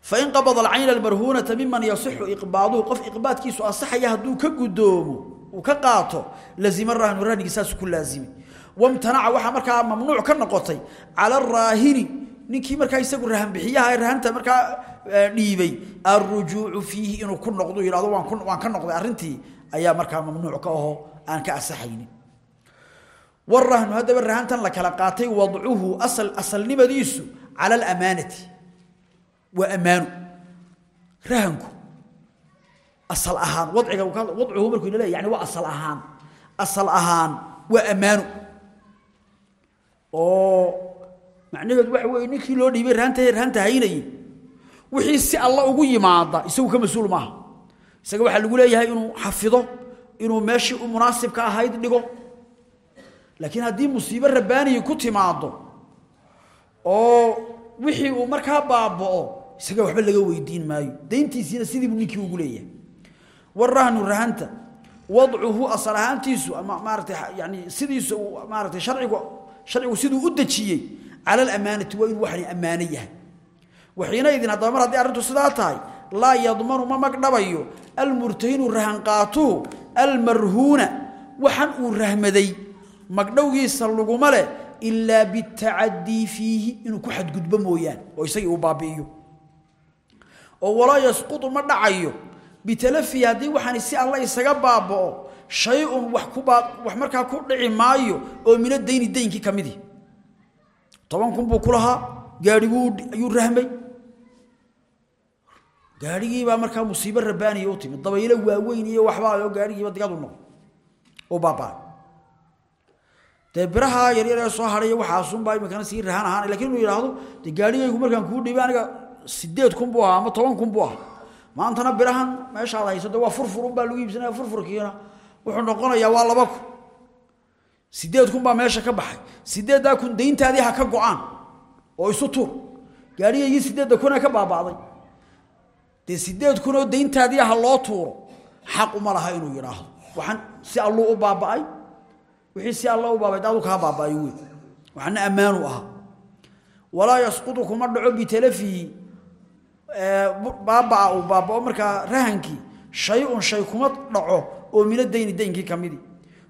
Fain qabada alcayna almarhuunata miman yasixu iqbaaduhu qof iqbaadkiisu asaxaya hadduu ka gudoomo uu ka qaato lazima rahnu rahnigii saasu ku laazimi. Wamtanaca waxaa markaa mamnuuc ka noqotay cala araahini ninkii markaa isagu rahan bixiyaha ee rahanta markaa dhiibay alrujuucu fiihi inuu ku noqdo ku waan ka noqday arrintii ayaa markaa mamnuuc ka aho aan ka asaxaynin warahnu haddaba rahantan la kala qaatay wadcuhu asal asalnimadiisu cala alamaanati waa ammaanu rahanku. Asal ahaan. Wadciga wadcuhu markuu ina leeya yani waa asal ahaan. Asal ahaan. Waa ammaanu oo macnaheedu waxa weeye ninkii loo dhiibay raanta raanta haynayay. Wixii si alla ugu yimaada isagu ka mas'uul maaha. Isaga waxaa lagu leeyahay inuu xafido laakiin haddii musiibo rabbaaniyi ku timaado oo wixii uu markaa baaba'o isaga waxba laga weydiin maayo. Dayntiisiina sidiibuu ninkii ugu leeyahay. Warahnu rahanta wadcuhu asal ama maaratay yani sidiisa uu maaratay sharcigu sharcigu siduu u dejiyey cala alamaanati waa inuu waxani ammaano yahay. Waxiinaydin haddaba mar haddii arrintu sidaa tahay laa yadmanu ma magdhabayo almurtahinu rahanqaatuhu almarhuuna waxan uu rahmaday magdhowgiisa laguma leh ilaa bitacadii fiihi inuu ku xadgudbo mooyaan oo isagii uu baabi'iyo. oo walaa yasqutu ma dhacayo bitalafihi haddii waxaani si alla isaga baaba'o shay-un wax markaa ku dhici maayo oo mina dayni daynkii ka midii toban kun buu ku lahaa gaadhiguu ayuu rahmay. gaadhigiibaa markaa musiibo rabbaaniya u timid dabaylo waaweyn iyo waxbaa gaadhigiiba digadu noqo oo baabaa dee biraha yaryar ee soo hadhay waxaasunbaa imikana sii rahan ahaan. Lakin inuu yidhaahdo gaadhigaygu markaan kuu dhibay aniga sideed kun buu ahaa ama toban kun buu ahaa. Maantana birahan meeshaad hayso de waa furfurun baa lagu iibsanaya furfurkiina wuxuu noqonayaa waa laba kun. Sideed kun baa meesha ka baxay. Sideeddaa kun dayntaadii ha ka go'aan oo isu tuur gaadhigaygii sideedda kuna ka baaba'day. Dee sideed kun oo dayntaadii ha loo tuuro xaq uma laha inuu yidhaahdo. Waxaan si alluu u baaba'ay wixii si alla u baabay daadu kaa baaba'ay wey waxaana ammaanu ahaa walaa yasqutu kuma dhaco bitalafihi baabaa uu baabao markaa rahankii shay-un shay kuma dhaco oo mina dayni daynkii ka midi.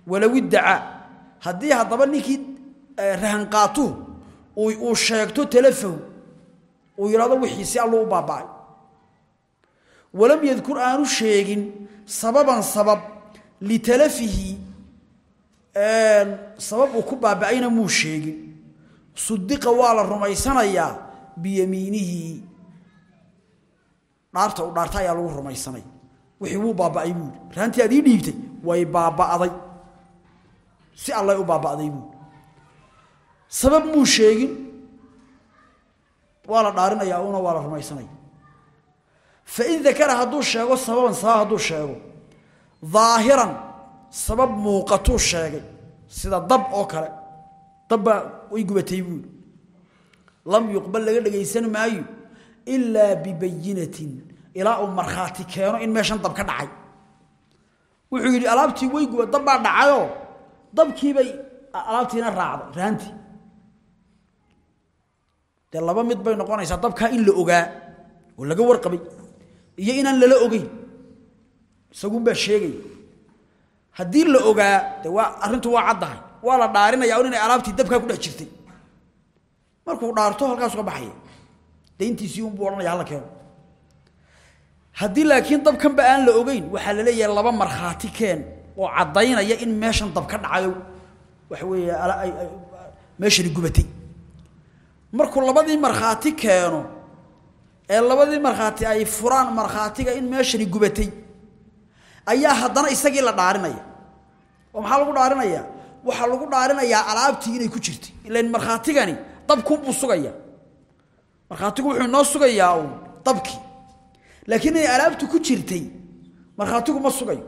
Walow iddacaa haddii haddaba ninkii rahan qaatuhu uu sheegto talafahu uu yidhahdo wixii si alluu u baaba'ay walam yadkur aanu sheegin sababan sabab litalafihi sabab uu ku baaba'ayna muu sheegin. Sudiqa waa la rumaysanayaa biyamiinihi. Dhaarta u dhaarta ayaa lagu rumaysanay. Wixii wuu baaba'ay buuri raantii aad ii dhiibtay way baaba'day. Si allay u baaba'day buuri sabab muu sheegin waa la dhaarinayaa una waa la rumaysanaya fain dakara hadduu sheego sababan sabab hadduu sheego. Daahiran sabab muuqatuu sheegay sida dab oo kale. Dabbaa way gubatay buuri lam yuqbal laga dhagaysan maayo ilaa bibayinatin ilaa uu markhaati keeno in meeshan dab ka dhacay. Wuxuu yidhi alaabtii way guba dab baa dhacayoo? Dabkiibay alaabtiina raacday raantii. Dee laba mid bay noqonaysaa dabkaa in la ogaa oo laga warqabay iyo inaan lala ogeyn. Isagunbaa sheegaya haddii la ogaa de waa arrintu waa caddahay. Waa la dhaarinaya un inay alaabtii dabkaa ku dhex jirtay. Markuu dhaarto halkaasu ka baxaya. Dayntiisii unbuu odhanaya hala keeno haddii laakiin dabkanba aan la ogeyn waxaa la leeyahay laba markhaati keen oo caddaynaya in meeshan dab ka dhacayo waxa gubatay. Markuu labadii markhaati keeno ee labadii markhaati ay furaan markhaatiga in meeshani gubatay ayaa haddana isagii la dhaarinaya. Oo maxaa lagu dhaarinaya? Waxaa lagu dhaarinayaa alaabtii inay ku jirtay. Ilan markhaatigani dabkunbuu sugaya markhaatigu wuxuu inoo sugayaa uun laakiin inay alaabtu ku jirtay markhaatigu ma sugayo.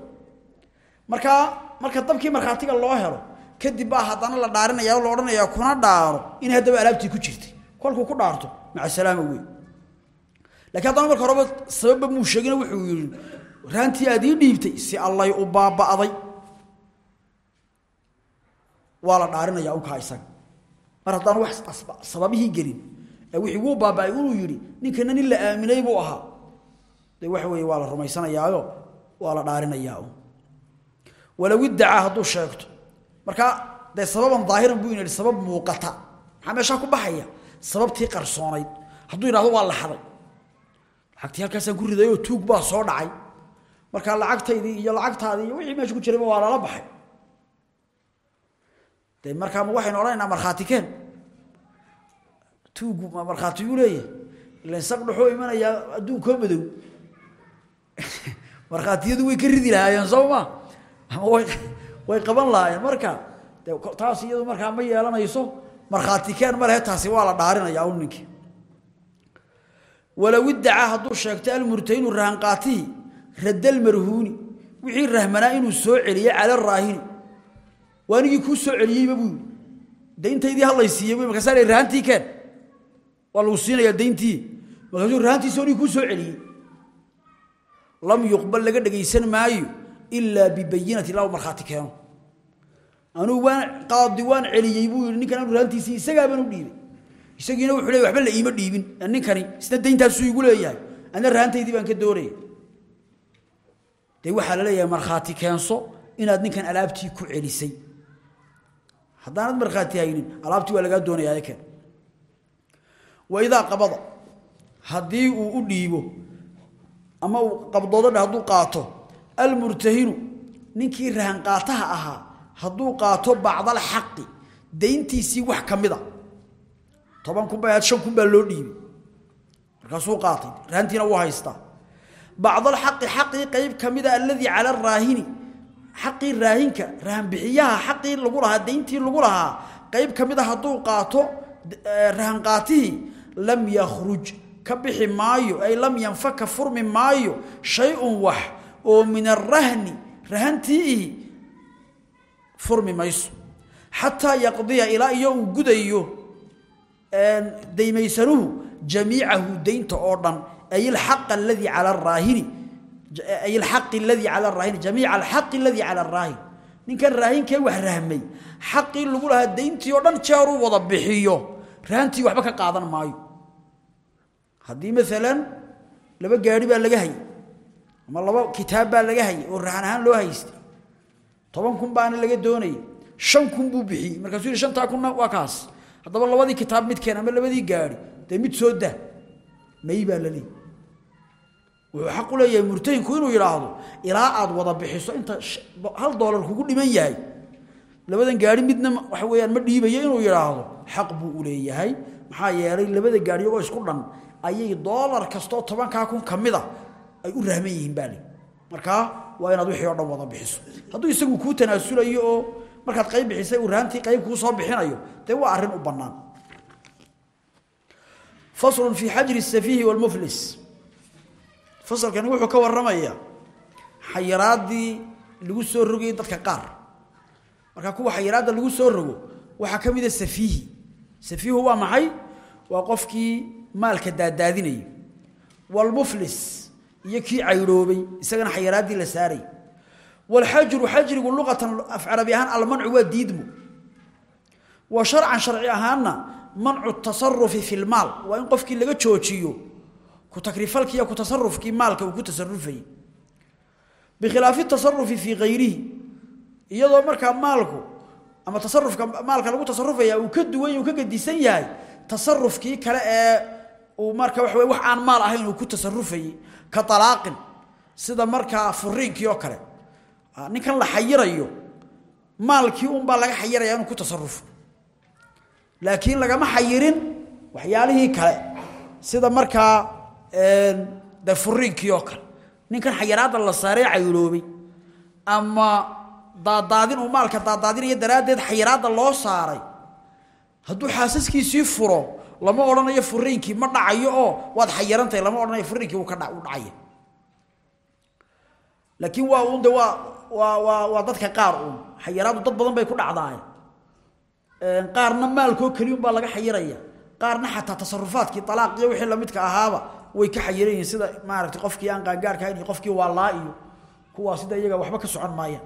Markaa marka dabkii markhaatiga loo helo kadib baa haddana la dhaarinaya o la kuna dhaaro in haddaba alaabtii ku jirtay. Kolkuu ku dhaarto maca salaama wey lakiin haddana marka horeba sababba muu wuxuu yidhi raantii aad ii dhiibtay si allay u baaba'day. Waa la dhaarinaya unkaa isaga. Mar haddaan wax sababihii gelin ee wixii wuu baaba'ay inuu yidhi ninkana nin la aaminay buu ahaa. Dee waxa weeye waa la rumaysanayaayo waa la dhaarinayaa walow iddacaa hadduu sheegto. Markaa dee sababan daahiran buu yidhi sabab muuqata. Maxaa meeshaa ku baxaya? Sababtii qarsoonayd. Hadduu yidhahdo waa laxaday lacagtii halkaasaan ku riday oo tuug baa soo dhacay markaa lacagtaydii iyo lacagtaadii iyo wixii meesha ku jirayba waa lala baxay. Dee markaa ma waxaynu odhanaynaa markhaati keen? Tuugu markhaatiyuu leeyahay? Ilan saq dhuxuu imanayaa adduunkoo madow? Markhaatiyadu way ka lahaayeen soo ma? Way qaban lahaayeen marka? De taas iyadu markaa ma yeelanayso? Markhaati keen ma lehe taasi waa la dhaarinayaa un ninkii. Walow iddacaa hadduu sheegtay almurtahinu rahanqaatihi radda almarhuuni wixii rahmanaa inuu soo celiyey cala raahini. Waa nigii kuu soo celiyeyba buu hadlaysiiyey bu markaasaa la rahantii keen. Waa lagu siinayaa dayntii. Markaasuu rahantiisa nigi kuu soo celiyey. Lam yuqbal laga dhegaysan maayo ilaa bibayinati ilaa markhaati keeno. Anugu waan qaadi waan celiyey buu yidhi ninkan anu rahantiisii isagaabaan u dhiibay isagiina wuxuu leey waxba la iima dhiibin ninkani isna dayntaasuu igu leeyahay. Ana rahantaydii baan ka doonaya dee waxaa la leeyahay markhaati keenso inaad ninkan alaabtii ku celisay. Haddaanad markhaati haynin alaabtii waa lagaa doonayaa keen waidaa qabada haddii uu u dhiibo ama uu qabdoodadha hadduu qaato almurtahinu ninkii rahanqaataha ahaa hadduu qaato bacdalxaqi dayntiisii wax ka mida. Toban kun ba shan kun baa loo dhiibay markaasuu qaatay rahantiina wuu haystaa bacdalxaqi xaqii qayb ka mida alladii cala araahini xaqii raahinka rahanbixiyaha xaqii lagu lahaa dayntii lagu lahaa qayb ka mida hadduu qaato rahanqaatihii lam yakhruj ka bixi maayo ay lam yanfaka furmi maayo shay-un wax oo min arahni rahantiihi furmi mayso. Xataa yaqdiya ilaa iyo uu daynta oo dhan ay alxaq alladii cala araahini ay alxaq alladii cala araahini jamiica alxaq alladii cala araahin ninkan raahinkee wax rahmay xaqii lagu lahaa dayntii oo dhan jeeruu wada bixiyo rahantii waxba ka qaadan maayo haddii maalan laba gaari baa laga hayay ama laba kitaab baa laga hayay oo rahan ahaan loo haystay toban kun baana laga doonayay shan kun buu bixiyey markaasuu yihi shantaa kunna waa kaas haddaba labadii kitaab midkeen ama labadii gaari dee mid soo dah may baa la leeyay وحق لي مرتين كينو يراهدو. إلى عاد ودا بخيسو أنت هل دولار كوغو ديمان ياهي؟ لبدن غاري ميدنا واخا ويان ما يعني ديبايي إنو يراهدو. حق بو أولي ياهي. ما ييري لبد غاري أو اسكو دن أي دولار كاستو 10 كاكون كميدا. أي أو رامن يين بالي. ماركا واين اد وخي أو دوودا بخيسو حدو اسغو كو تناسليو أو ماركا قيب بخيسو ورانتي قيب كو سو بخينايو تي وا ارين أو فصل في حجر السفيه والمفلس. Fasalkani wuxuu ka warramayaa. Xayiraaddii lagu soo rogayay dadka qaar. Markaa kuwa xayiraadda lagu soo rogo waxaa ka mida safiihi. Safiihu waa maxay? Waa qofkii maalka daadaadinaya walmuflis iyo kii caydhoobay isagana xayiraaddii la saaray. Walxajru xajrigu luqatan af carabi ahaan almancu waa diidmo. Wa sharcan sharci ahaanna mancu tasarufi fi lmaal waa in qofkii laga joojiyo ku takrifalkiiyo ku tasarufkii maalka uu ku tasarufayey bikhilaafi tasarufi fii hayrihi iyadoo markaa maalku ama tasarufka maalka lagu tasarufaya uu ka duwan ka gedisan yahay tasarufkii kale ee uu marka waxa wax aan maal ahayn uu ku tasarufayey ka talaaqin sida markaa furiinkii oo kale. Ninkan la xayirayo maalkii unbaa laga xayiraya inuu ku tasarufo. Laakiin lagama xayirin waxyaalihii kale sida markaa de furiinkii oo kale. Ninkan xayiraadda la saaree cayloobay ama daadaadin uu maalka daadaadinaya daraaddeed xayiraadda loo saaray. Hadduu xaasaskiisii furo lama odhanayo furiinkii ma dhacayo oo waad xayirantahay lama odhanayo furiinkii uu ka dha u dhacaya. Laakiin waa uun de waa waa waa dadka qaar uun. Xayiraaddu dad badan bay ku dhacdaaye qaarna maalkoo keliyun baa laga xayiraya. Qaarna xataa tasarufaadkii alaaq iyo wixii lamidka ahaaba way ka xayiran yihiin sida maaragtay qofkii aan qaangaarka ahayn iyo qofkii waa laa iyo sida iyaga waxba ka socon maayaan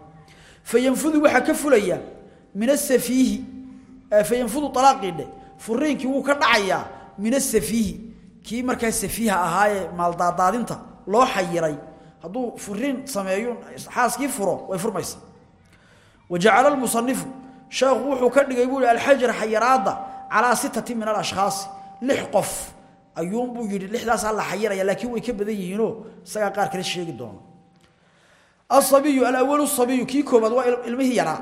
fayanfudu waxaa ka fulaya min asafiihi fayanfudu alaaqii dhe furiinkii wuu ka dhacayaa min asafiihi kii markaa safiiha ahaayee maaldaadaadinta loo xayiray. Hadduu furiin sameeyo xaaskii furo way furmaysa. Wajacala lmusanifu sheekhu wuxuu ka dhigay buu yihi alxajra xayiraadda calaa sitati min alashkhaasi lix qof ayuunbuu yidhi lixdaasaa la xayiraya laakiin way ka badan yihiinoo isagaa qaar kale sheegi doono asabiyu alawalu sabiyu kii koobaad waa ilmihii yaraa.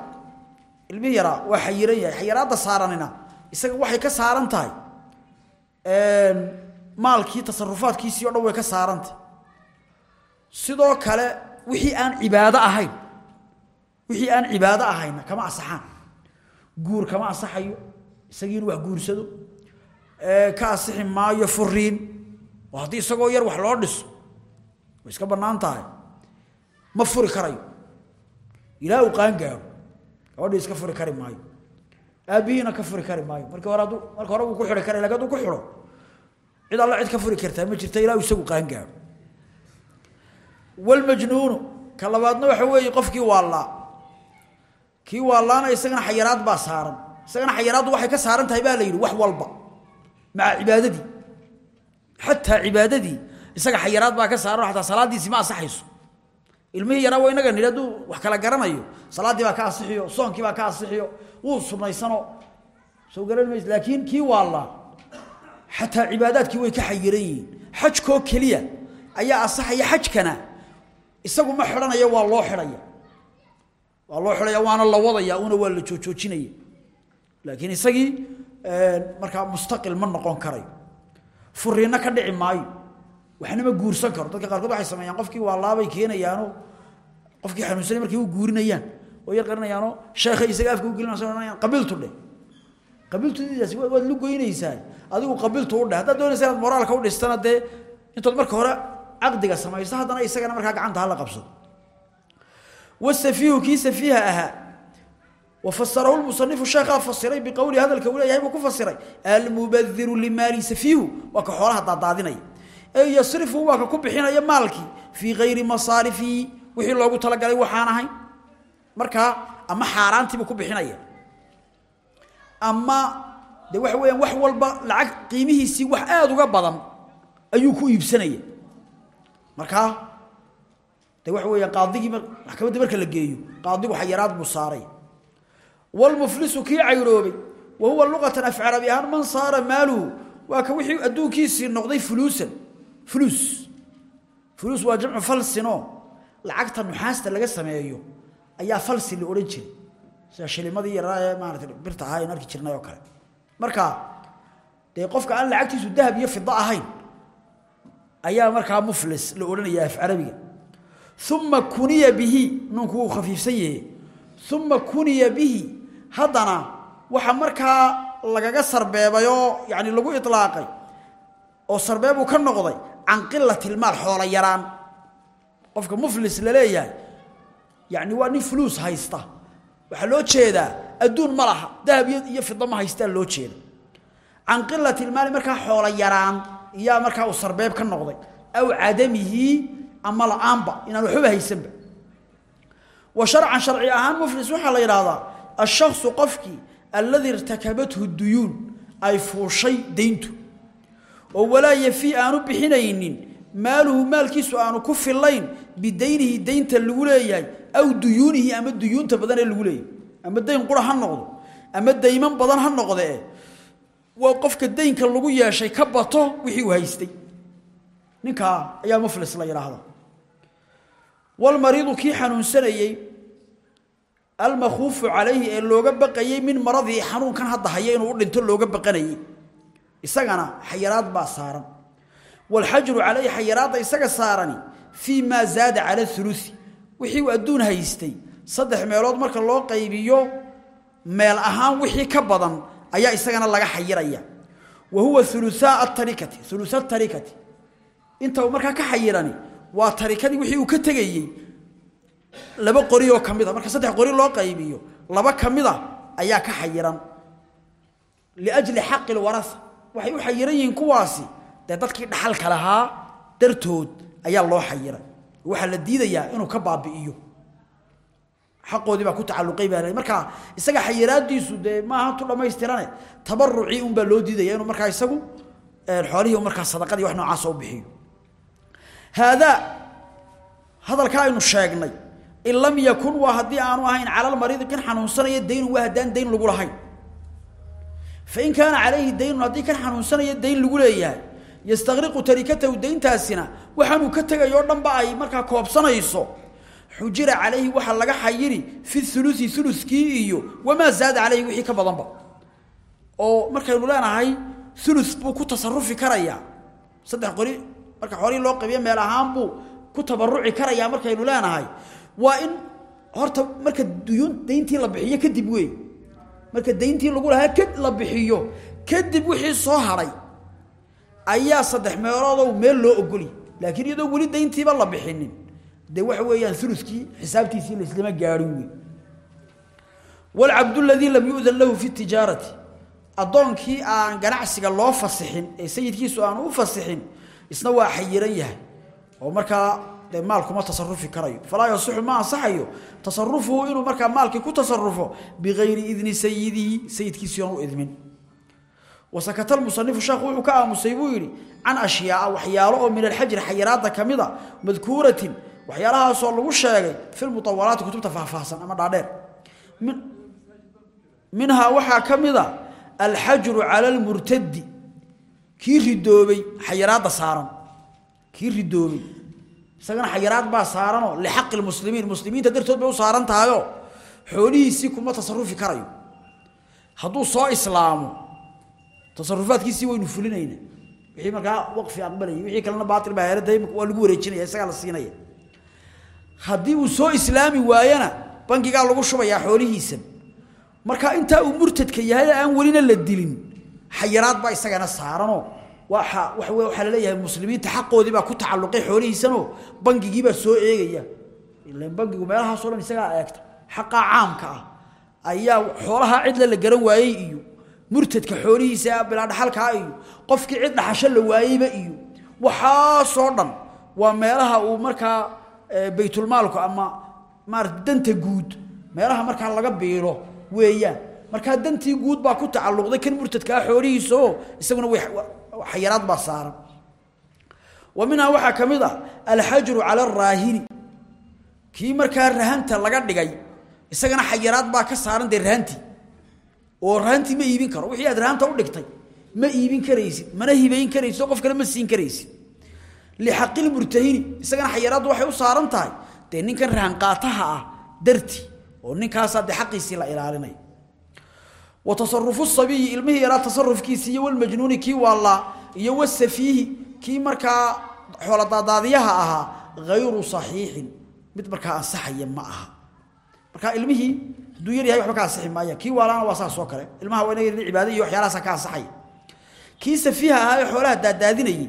Ilmihii yaraa waa xayiran yahay. Saaranina isaga waxay ka saaran tahay. Maalkii tasarufaadkiisii o dhan way ka saarantay. Sidoo kale wixii aan cibaado ahayn wixii aan cibaado ahayna kama asaxaan. Guur kama asaxayo. Isagii inuu wax guursado ka asixi maayo furiin haddii isagoo yar wax loo dhiso. Way iska bannaan tahay. Ma furi karayo. Ilaa uu qaan gaaro. Gabadhii iska furi kari maayo. Aabbihiina ka furi kari maayo. Markii hore marka hore uu ku xidhi karay laakiin ku xidho. Cid alla cid ka furi kartaa ma jirta ilaa uu isagu qaan gaaro. Walmajnuunu ka labaadna waxa weeye qofkii waallaa. Kii waallaana isagana xayaraad baa saaran. Isagana xayaraaddu waxay ka saaran tahay baa la yidhi wax walba maca cibaadadii. Xataa cibaadadii. Isaga xayaraad baa ka saaran xataa salaaddiisii ma asaxayso ilmihii yaraa waa inaga nidhi wax kala garanayo salaaddii baa ka asixiyo soonkii baa ka asixiyo wuu sunaysano soo garan mayse laakiin kii waallaa xataa cibaadaadkii way ka xayiran yihiin xajkoo ayaa asaxaya xajkana. Isagu ma xidhanaya waa loo xidhaya. Waa loo xidhaya waana la wadaya una waa la joojoojinaya laakiin isagii markaa mustaqil ma noqon karayo furiinna ka dhici maayo. Waxna ma guursan karo. Dadka qaarkood waxay sameeyaan qofkii waa laabay keenayaano. Qofkii xanuunsanay markay u guurinayaan. Oo yar qarinayaano sheekhay isaga afka u gelinayaan qabiiltu dheh qabiiltudiidaasi waad lu goynaysaa. Adigu qabiiltu u dheh haddaad doonaysa inaad moraalka u dhistana dee intood marka hore caqdiga samayso. Haddana isagana markaa gacanta hala qabsado. Wasafiihu kii safiiha ahaa wafasarahu lmusanifu sheekhaa fasiray biqowli hadalka uu leeyahay buu ku fasiray almubadiru limaali safiihu waa ka xoolaha daadaadinaya ee yasrifu waa ka ku bixinaya maalkii fii kayri masaarifihi wixii loogu talagalay waxaan ahayn markaa ama xaaraantiibuu ku bixinaya ama de waxa weeyaan wax walba lacag qiimihiisii wax aada uga badan ayuu ku iibsanaya markaa de waxa weeyaan qaadigii maxkamadda marka la geeyo qaadigu xayaraad buu saaray walmuflisu kii cayroobay wa huwa luqatan af carabi ahaan man saara maaluhu waa ka wixii adduunkiisii noqday fuluusan fulus fulus waa jamcu falsino lacagta nuxaasta laga sameeyo ayaa falsi la odhan jiray. Sida shilimadii yaraa ee maarata birta ahaa aan arki jirnay oo kale. Marka dee qofka aan lacagtiisu dahab iyo fida ahayn ayaa markaa muflis la odhanaya af carabiga. Uma haddana waxa markaa lagaga sarbeebay oo lagu ilaaqay oo sarbeebuu ka noqday can qilati ilmaal xoola yaraan. Qofka muflis la leeyahay yani waa nin fuluus haysta. Waxaa loo jeedaa adduun ma laha dahab iyo fida ma haystaa loo jeeda. Can qilati ilmaali markaa xoola yaraan iyaa markaa uu sarbeeb ka noqday. Aw cadamihi ama la'aanba inaan waxbaba haysanba. Wa sharcan sharci ahaan muflis waxaa la yidhaahdaa ashaksu qofkii alladii irtakabathu duyuun ay fuushay dayntu oo walaa yafii aanu bixinaynin maaluhu maalkiisu aanu ku filayn bidaynihi daynta lagu leeyahay aw duyuunihi ama duyuunta badan ee lagu leeyahay ama dayn qura ha noqdo ama dayman badan ha noqdee waa qofka daynka lagu yeeshay ka bato wixii uu haystay almakhuufu calayhi ee looga baqayey min maradii xanuunkan hadda haya inuu u dhinto looga baqanayey isagana xayaraad baa saaran. Walxajru calayhi xayaraadda isaga saarani fii maa zaada cala ulusi wixii uu adduun haystay saddex meelood marka loo qaybiyo meel ahaan wixii ka badan ayaa isagana laga xayiraya. Wa huwa uluaa atarikati ulusa tarikati inta uu markaa ka xayirani waa tarikadii ka tegayey laba qori oo ka mida marka saddex qori loo qaybiyo laba ka mida ayaa ka xayiran. Liajli xaqi lwarasa waxay u xayiran yihiin kuwaasi. Dee dadkii dhaxalka lahaa dartood ayaa loo xayiray waxaa la diidayaa inuu ka baabi'iyo. Xaqoodii baa ku tacalluqay baa marka isaga xayiraadiisu dee maaha tu dhammaystirane tabarucii unbaa loo diidaya inuu markaa isagu xoolihii markaa sadaqadii wax noocaasa bixiyo. Haadaa hadalka aynu sheegnay in lam yakun waa haddii aanu ahayn cala lmariidi kan xanuunsanaya daynun waa haddaan dayn lagu lahayn. Fain kaana calayhi daynun haddii kan xanuunsanaya dayn lagu leeyahay yastaqriqu tarikatahu dayntaasina waxaanuu ka tegay dhanba ay markaa koobsanayso. Xujira calayhi waxaa laga xayiri fi ulusi ulukii iyo wamaa zaada calayhi wixii ka badanba. Oo markaynu leenahay ulu buu ku tasarufi karayaa. Saddex qori marka xoolihii loo qabiyo meel ahaan buu ku tabaruci karayaa markaynu leenahay waa in horta marka duyuun dayntii la bixiyo kadib wey marka dayntii lagu lahaa ka la bixiyo kadib wixii soo hadhay ayaa saddex meeloodow meel loo ogoli. Laakiin iyadoo weli dayntiiba la bixinin. Dee waxa weeyaan ulukii xisaabtiisii la islama gaadhin wey wlcabdu ladii lam yu'dan lahu fi tijaarati. Addoonkii aan ganacsiga loo fasixin ee sayidkiisu aanu u fasixin isna waa xayiran yahay. Oo markaa dee maal kuma tasarufi karayo. Falaa yasixu ma ansaxayo. Tasarufuhu inuu markaa maalkii ku tasarufo bigayri idni sayidihi sayidkiisii oon idmin. Wasakata lmusanifu sheekhu ka aamusay buu yidhi can min alxajri xayiraadda ka mida madkuuratin. Waxyaalahaasoo lagu sheegay fi lmutawalaati kutubta faahfaahsan ama dhaadheer. Minhaa waxaa ka mida alxajru cala almurtadi kii ridoobay xayiraadda saaran. Kii ridoobay isagana xayiraad baa saaranoo lixaqi lmuslimiin muslimiinta dartood bay u saaran tahayoo kuma tasarufi karayo. Hadduu soo islaamo tasarufaadkiisii waynu fulinayna. Wixii markaa waqfi aqbalayay wixii kalena baatil baa heeraday waa lagu wareejinaya isagaa la siinaya. Haddii uu soo islaami waayana bangigaa lagu shubayaa xoolihiisa. Marka intaa uu murtadka yahay aan welina la dilin xayiraad baa isagana saaranoo wey waxaa la leeyahay muslimiinta xaqoodii baa ku tacalluqay xoolihiisanoo bangigiibaa soo eegaya. Ilan bangigu meelahaasoo dhan isagaa eegta. Xaqaa caamka ah ayaa xoolaha cidla la garan waayey iyo murtadka xoolihiisa bilaa dhaxalkaa iyo qofkii cid dhaxasho la waayeyba iyo waxaasoo dhan. Waa meelaha uu markaa baytulmaalku ama maarata danta guud meelaha markaa laga biilo weeyaan. Markaa dantii guud baa ku tacalluqday kan murtadkaa xoolihiisaoo isaguna xayiraad baa saaran. Wa minhaa waxaa ka mid a alxajru cala markaa rahanta laga dhigay isagana xayiraad baa ka saaran dee rahantii. Oo rahantii ma iibin karo. Wixii aad rahanta u dhigtay ma iibin karaysid mana hibayn karaysid qof kale ma siin karaysid. Lixaqilmurtahini isagana xayiraaddu waxay u saaran tahay dee ninkan rahanqaataha ah dartii oo ninkaasaa dee xaqiisii la ilaalinaya wa tasarufu sabiyi ilmihii yaraa tasarufkiisii iyo walmajnuuni kii waallaa iyo wasafiihi kii markaa xooladaadaadiyaha ahaa hayru saxiixin mid markaa ansaxaya ma aha markaa ilmihii hadduu yar yahay waxba ka ansixi maaya kii waalaana waa saas oo kale ilmaha waa inaga cibaada iyo waxyaalahaasa ka ansaxaya kii safiiha ahaa ee xoolaha daadaadinayay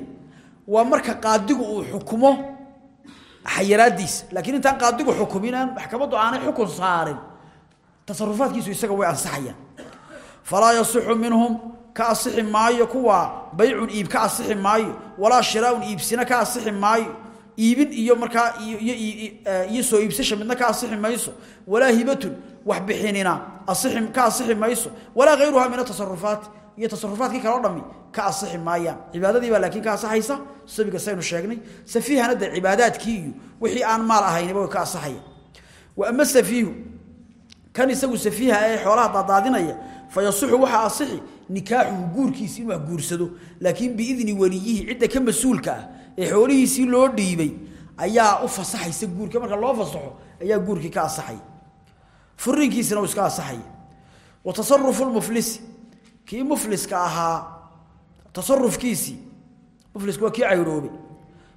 waa marka qaadigu uu xukumo xayiraadiisa laakiin intaan qaadigu xukumin aan maxkamaddu aanay xukun saarin tasarufaadkiisu isaga falaa yasixu minhum ka asixi maayo kuwa baycun iib ka asixi maayo walaa shiraaun iibsina ka asixi maayo iibin iyo markaa iyo soo iibsasha midna ka asixi mayso walaa hibatun wax bixinina asixi ka asixi mayso walaa hayruha min atasarufaat iyo tasarufaadkii kaloo dhami ka asixi maayaan cibaadadii baa laakiin ka asaxaysa sabiga saynu sheegnay safiihana dee cibaadaadkii iyo wixii aan maal ahayniba way ka asaxaya wa fayasixu waxaa asixi nikaaxuhu guurkiisi inuu guursado laakiin biidni weliyihi cidda ka mas'uulka ah ee xoolihiisii loo dhiibay ayaa u fasaxaysa guurka. Marka loo fasaxo ayaa guurkii ka asaxaya furiinkiisina uu iska asaxaya wa tasarufu lmuflisi kii mufliska ahaa tasarufkiisii muflisku waa kii cayroobay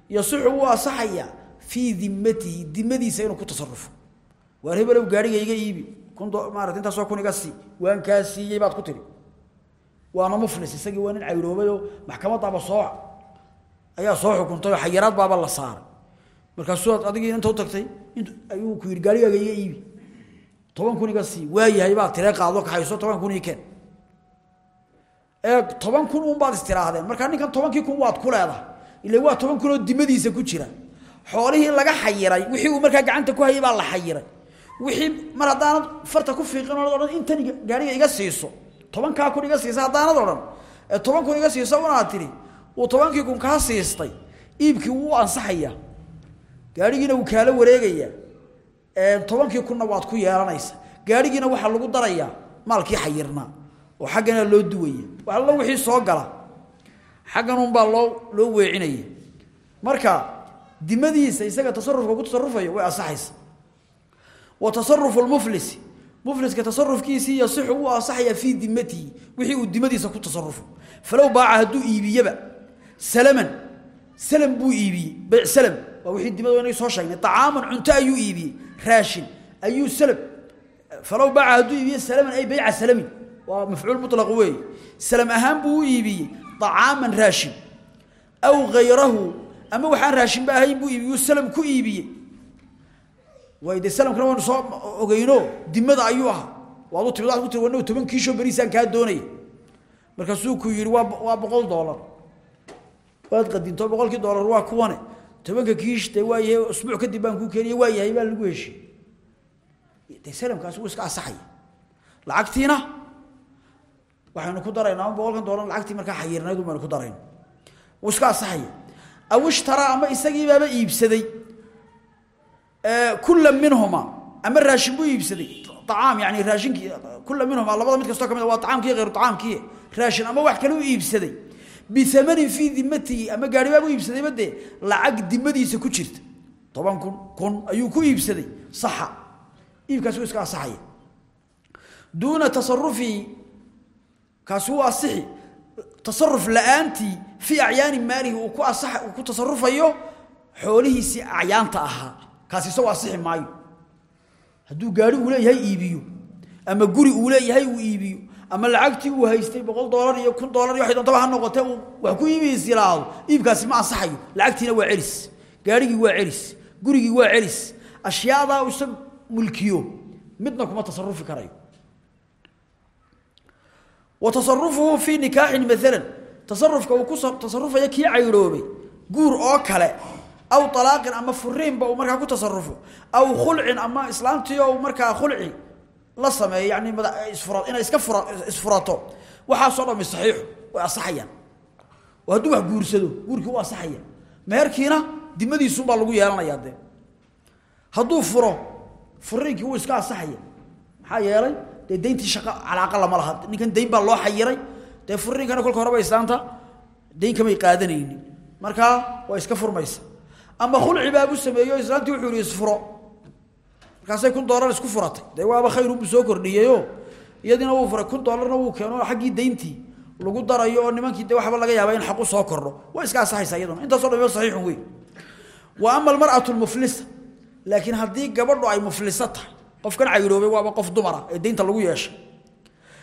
yasixu wuu asaxayaa fii dimatihi dimadiisa inuu ku tasarufo waar hebelow gaadhiga iga iibi kun maarata intaasoo kun iga sii waan kaa siiyey baad ku tiri waana muflis isagii waa nin cayroobayoo maxkamadaaba soo ayaa soo xukuntay oo xayiraad baaba la saaray markaasuu adigii inta u tagtay ayuu ku yidhi gaarigaaga iga iibi toban kun iga sii waayahay baad tiree qaado kaxayso toban kun ii keen ee toban kun uun baad istiraahdeen markaa ninkan tobankii kun waad ku leedahay ila waa toban kun oo dimadiisa ku jira xoolihii laga xayiray wixii uu markaa gacanta ku hayay baa la xayiray wixii mar haddaanad farta ku fiiqin oonad odhan intan gaariga iga siiso tobankaa kun iga siisa haddaanad odhan ee toban kun iga siiso unaad tidhi uu tobankii kun kaa siistay iibkii wuu ansaxayaa. Gaadhigiina wuu kaala wareegayaa. Tobankii kunna waad ku yeelanaysa. Gaadhigiina waxaa lagu darayaa maalkii xayirnaa oo xaggana loo duwaya wax allo wixii soo gala. Xagganunbaa loo loo weecinaya marka dimadiisa isaga tasarufka ku tasarufayo way ansaxaysa وتصرف المفلس. مفلس كتصرف كيسي يصح وصحي في ذمته وحي دمتي سكو تصرفه. فلو باع هدو ايبيبا سلما. سلم بو إيبي. بيع سلم. وحي دمتي وأنا سو طعاما عنتا أيو إيبي. راشن. أيو سلم. فلو باع هدو إيبي سلما أي بيع سلمي. ومفعول مطلق وي. سلم أهم بو إيبي. طعاما راشن. أو غيره. أما وحان راشن باهي بو إيبي. سلم كو إيبي. Way de salamkana waynu soo ogeyno dimada ayuu ahaa. Waad u timid waad ku tiri kiisho beriisaan kaa doonaya markaasuu ku yidhi waa waa boqol doolar waad qadinto boqolkii doolar waa kuwane. Tobanka kiish dee waa yahay usbuuc kadib baan kuu keeniye waa yahay baa lagu heshiy de salamkaasi wuu iska asaxaya lacagtiina waxaynu ku daraynaa ama boqolkan doolar lacagtii markaa xayirnayd baynu ku darayna wuu iska asaxaya aw ishtaraa ama isagii baaba iibsaday kula minhuma. Ama raashin buu iibsaday. Acaam yani raashinkii kula minhuma. Labada mid kastoo ka mid waa acaamkii hayru acaamkii raashin ama wax kale u iibsaday. Biamanin fii dimatihi ama gaaribaa u iibsadayba dee? Lacag dimadiisa ku jirta. Toban kun kun ayuu ku iibsaday. Saxa. Iibkaasi wuu iska asaxaya. Duuna tasarufihi kaasi wuu asixi. Tasaruf la'aantii fii acyaani maalihi uu ku tasarufayo xoolihiisii acyaanta ahaa kaasi isagoo asixi maayo. Hadduu gaari uu leeyahay iibiyo. Ama guri uu leeyahay uu iibiyo. Ama lacagtii uu haystay boqol doolar iyo kun doolar iyo waxay doontaba ha noqotee uu wax ku iibiyis yiraahdo iibkaasi ma ansaxayo. Lacagtiina waa celis. Gaarigii waa celis. Gurigii waa celis. Ashyaadaa uu isag mulkiyo. Midna kuma tasarufi karayo. Wa tasarufuhu fii nikaaxin maalan tasarufka uu ku tasarufaya kii cayroobay. Guur oo kale aw alaaqin ama furiinba uu markaa ku tasarufo aw khulcin ama islaamtii oo markaa khulci la sameeyo yani isfura inay iska fura isfurato waxaasoo dhami saxiixu way asaxayaan oo hadduu wax guursado guurkii u asaxaya meherkiina dimadiisuunbaa lagu yeelanayaa dee hadduu furo furiinkii wuu iska asaxaya maxaa yeelay dee dayntii shaqo calaaqa lama laha ninkan dayn baa loo xayiray dee furiinkana kolka horeba islaanta dayn kamay qaadanaynin markaa waa iska furmaysa ama khulci baabu sameeyo islaantii wuxuu yihi isfuro. Markaasay kun doolar isku furatay. Dee waaba khayrunbu soo kordhiyeyo iyadiina wuu furay. Kun doolarna wuu keeno xaggii dayntii lagu darayo nimankii de waxba laga yaaba in xaqu soo kordho waa iska asaxaysa iyaduna. Intaasoo dham saxiixun wey wa ama almar'atu lmuflisa laakiin haddii gabadhu ay mufliso tahay qofkan cayroobay waaba qof dumara ee daynta lagu yeeshay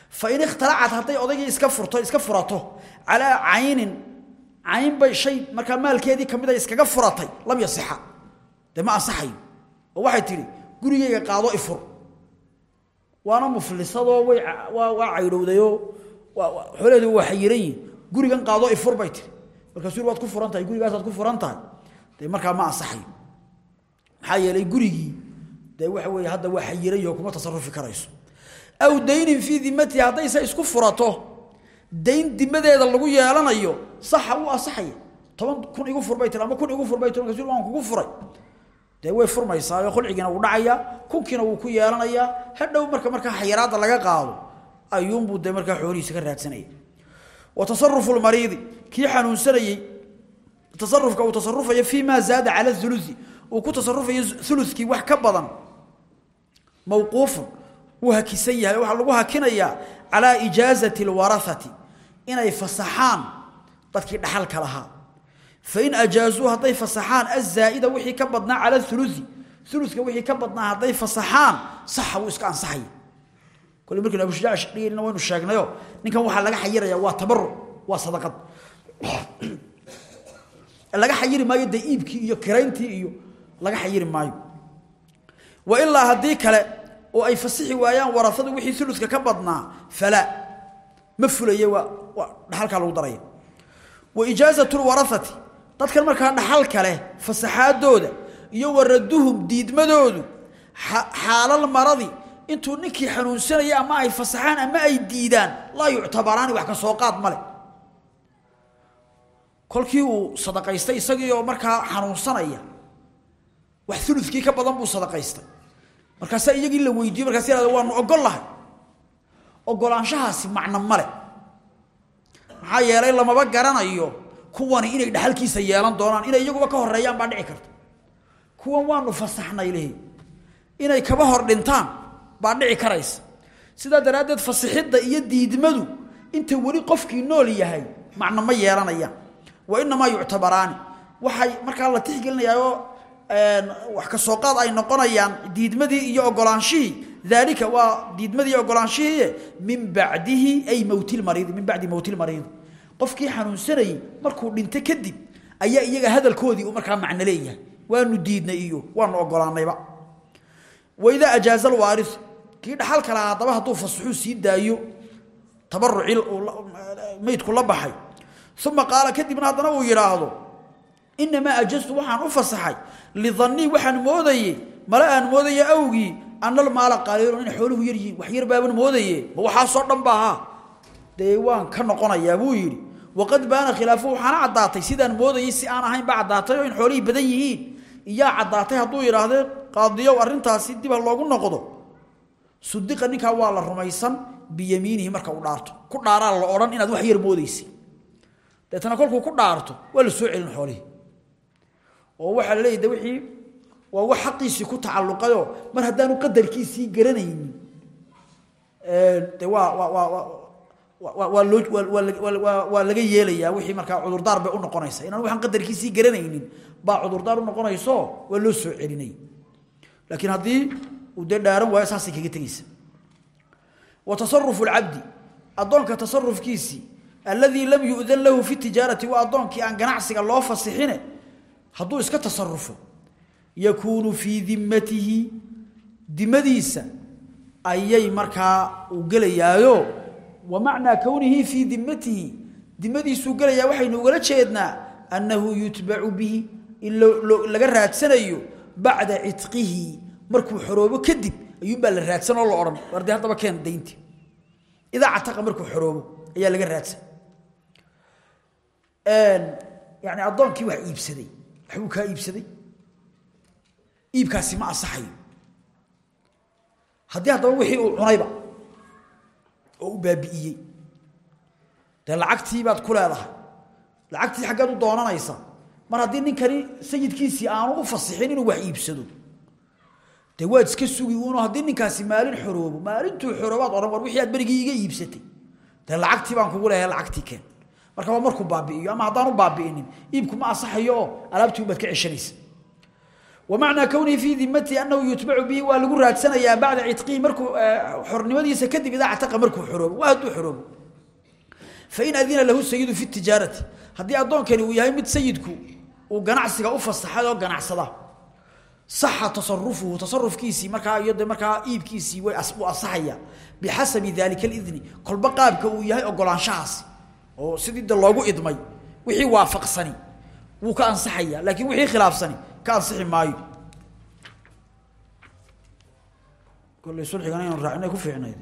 fa in ikhtalacat hadday odaygii iska furto iska furato calaa caynin cayn bay shay markaa maalkeedii ka mid a iskaga furatay lam yasixa. Dee ma ansaxayo oo waxay tidhi gurigayga qaado ifur. Waana muflisadoo way waa caydhowdayoo xoolaheedi waa xayiran yihiin gurigan qaado ifur bay tihi markaasuu waad ku furan tahay gurigaasaad ku furan tahay dee markaa ma ansaxayo maxaa yeelay gurigii dee waxa weeye hadda waa xayirayo kuma tasarufi karayso. Aw daynin fii dimatihi haddayse isku furato dayn yeelanayo saxa uu asaxaya toban kun igu furbay tir ama kun igu furbay tir markaasuu waan kugu furay dee way furmaysaa oo khulcigiina wuu dhacayaa kunkiina wuu ku yeelanayaa hadhow marka markaa xayiraadda laga qaado ayuunbuu dee markaa xoolihiisa ka raadsanaya wa tasarufu lmariidi kii xanuunsanayey tasarufka uu tasarufayo fii maa zaada cala hulusi uu ku tasarufayo ulukii wax ka badan mawquufun wuu hakisan yahay waxaa lagu hakinayaa calaa ijaazati alwarathati inay fasaxaan dadkii dhaxalka lahaa. Fain ajaazuu hadday fasaxaan azaa'ida wixii ka badnaa cala ulusi uluka wixii ka badnaa hadday fasaxaan saxa wuu iska ansaxaya kole markaynu abushujac dhigayna waynu sheegnayo ninkan waxaa laga xayiraya waa tabaruc waa sadaqad. Laga xayiri maayo dee iyo kirayntii iyo laga xayiri maayo. Wa ilaa haddii kale oo ay fasixi waayaan warasadu wixii uluka ka badnaa falaa ma fulaya waa lagu daraya wa ijaazatu lwarahati dadkan markaa dhaxalka leh fasaxaadooda iyo waraduhum diidmadoodu xaalal maradi intuu ninkii xanuunsanaya ama ay fasaxaan ama ay diidaan laa yuctabaraani wax ka soo qaad male kolkii uu sadaqaystay isagii oo markaa xanuunsanaya wax ulukii ka badan buu sadaqaystay. Markaasaa iyagii la weydiiyo markaas yahahda waanu ogol lahay. Ogolaanshahaasi macno male maxaa yeelay lamaba garanayo kuwani inay dhaxalkiisa yeelan doonaan inay iyaguba ka horeeyaan baa dhici karta. Kuwan waanu fasaxnay lehi inay kaba hor dhintaan baa dhici karaysa. Sidaa daraaddeed fasixidda iyo diidmadu inta weli qofkii nool yahay macno ma yeelanayaan wa inamaa yuctabaraani. Waxay markaa la tixgelinayaayoo wax ka soo qaad ay noqonayaan diidmadii iyo ogolaanshihii daalika waa diidmadii ogolaanshihii min bacdihi ay mowtilmariidi min bacdi mowtilmariidi qofkii xanuunsanayey markuu dhinto kadib ayaa iyaga hadalkoodii uu markaa macno leeyahay. Waanu diidnay iyo waanu ogolaanayba waidaa ajaaza alwaariu kii dhaxalka lahaa haddaba hadduu fasaxuu sii daayo tabarucii meydku la baxay. Uma qaala kadibna haddana uu yidhaahdo inamaa ajaztu waxaan u fasaxay lidannii waxaan moodayey male aan moodaya awgii ana almaala qaliilun inay xooluhu yar yihiin wax yar baaban moodaye ma waxaasoo dhan ba ahaa dee waan ka noqonayaa buu yidhi waqad baana khilaafu waxaana caddaatay sidaan moodayey si aan ahayn ba caddaatay oo in xoolihii badan yihiin iyaa caddaatay hadduu yidhaahdee qaadiyow arrintaasi dib loogu noqdo sudiqa ninkaa waa la rumaysan biyamiinihi marka uu dhaarto ku dhaaraa la odhan inaad wax yar moodaysa deetana kolkuu ku dhaarto waa la soo celin xoolihii oo waxaa la leeyahy de wixii waa wax xaqiisii ku tacalluqayoo mar haddaanu qadarkiisii garanaynin de waa waa waa waa laga yeelayaa wixii markaa cudurdaar bay u noqonaysa inaan waxaan qadarkiisii garanaynin baa cudurdaar u noqonayso waa loo soo celinay. Laakiin haddii uu dee dhaaran waayo saasay kaga tegeysa wa tasarufu alcabdi addoonka tasarufkiisii alladii lam yu'dan lahu fi tijaarati waa addoonkii aan ganacsiga loo fasixine hadduu iska tasarufo yakuunu fii dimmatihi dimadiisa ayay markaa uu gelayaayo wa macnaa kownihi fii dimmatihi. Dimadiisuu gelayaa waxaynu ugala jeednaa annahu yutbacu bihi in laga raadsanayo bacda cidqihi markuu xoroobo kadib ayuunbaa la raadsan la odhan. War haddaba keen daynti. Idaa cataqa markuu xoroobo ayaa laga raadsan. Yani addoonkii wax iibsaday. Waxbuu kaa iibsaday? Iibkaasi ma asaxayo haddii haddaba wixii uu cunayba oo u baabi'iyey. Dee lacagtii baad ku leedahay. Lacagtii xaggeed u doonanaysa. Mar haddii ninkani sayidkiisii aanu u fasixin inuu wax iibsado. Dee waad iska sugi uno haddii ninkaasi maalin xoroobo maalintuu xoroobaad odhan war wixii aad berigii iga iibsatay. Dee lacagtii baan kugu leeyahay lacagtii keen. Marka waa markuu baabi'iyo ama haddaan u baabi'inin iibku ma asaxayo oo ubaad ka ceshanaysa ومعنى كونه في ذمته أنه يتبع به ولغو رادسنيا بعد عتقه مركو حرنمديسا كدب إذا اعتق مركو حروب وهدو حروب فإن أذن له السيد في التجارة هدي أدون كان وياي مد سيدكو وقنعسك أفصح هذا وقنعسدا صح تصرفه تصرف كيسي مركا يد مركا إيب كيسي وأصحيا بحسب ذلك الإذن كل بقابك وياي أقولان شخص oo sidii de loogu idmay wixii waafaqsani wuu ka ansaxaya laakiin wixii khilaafsani ka ansixi maayo. Kolley sulxigana inaan raacinay ku fiicnayd.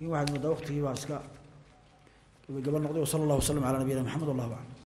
In waxaad moodaa waqtigii baa iska gabagaba noqday wasala allahu wasalam calaa nabiyina maxamed wallahu aclam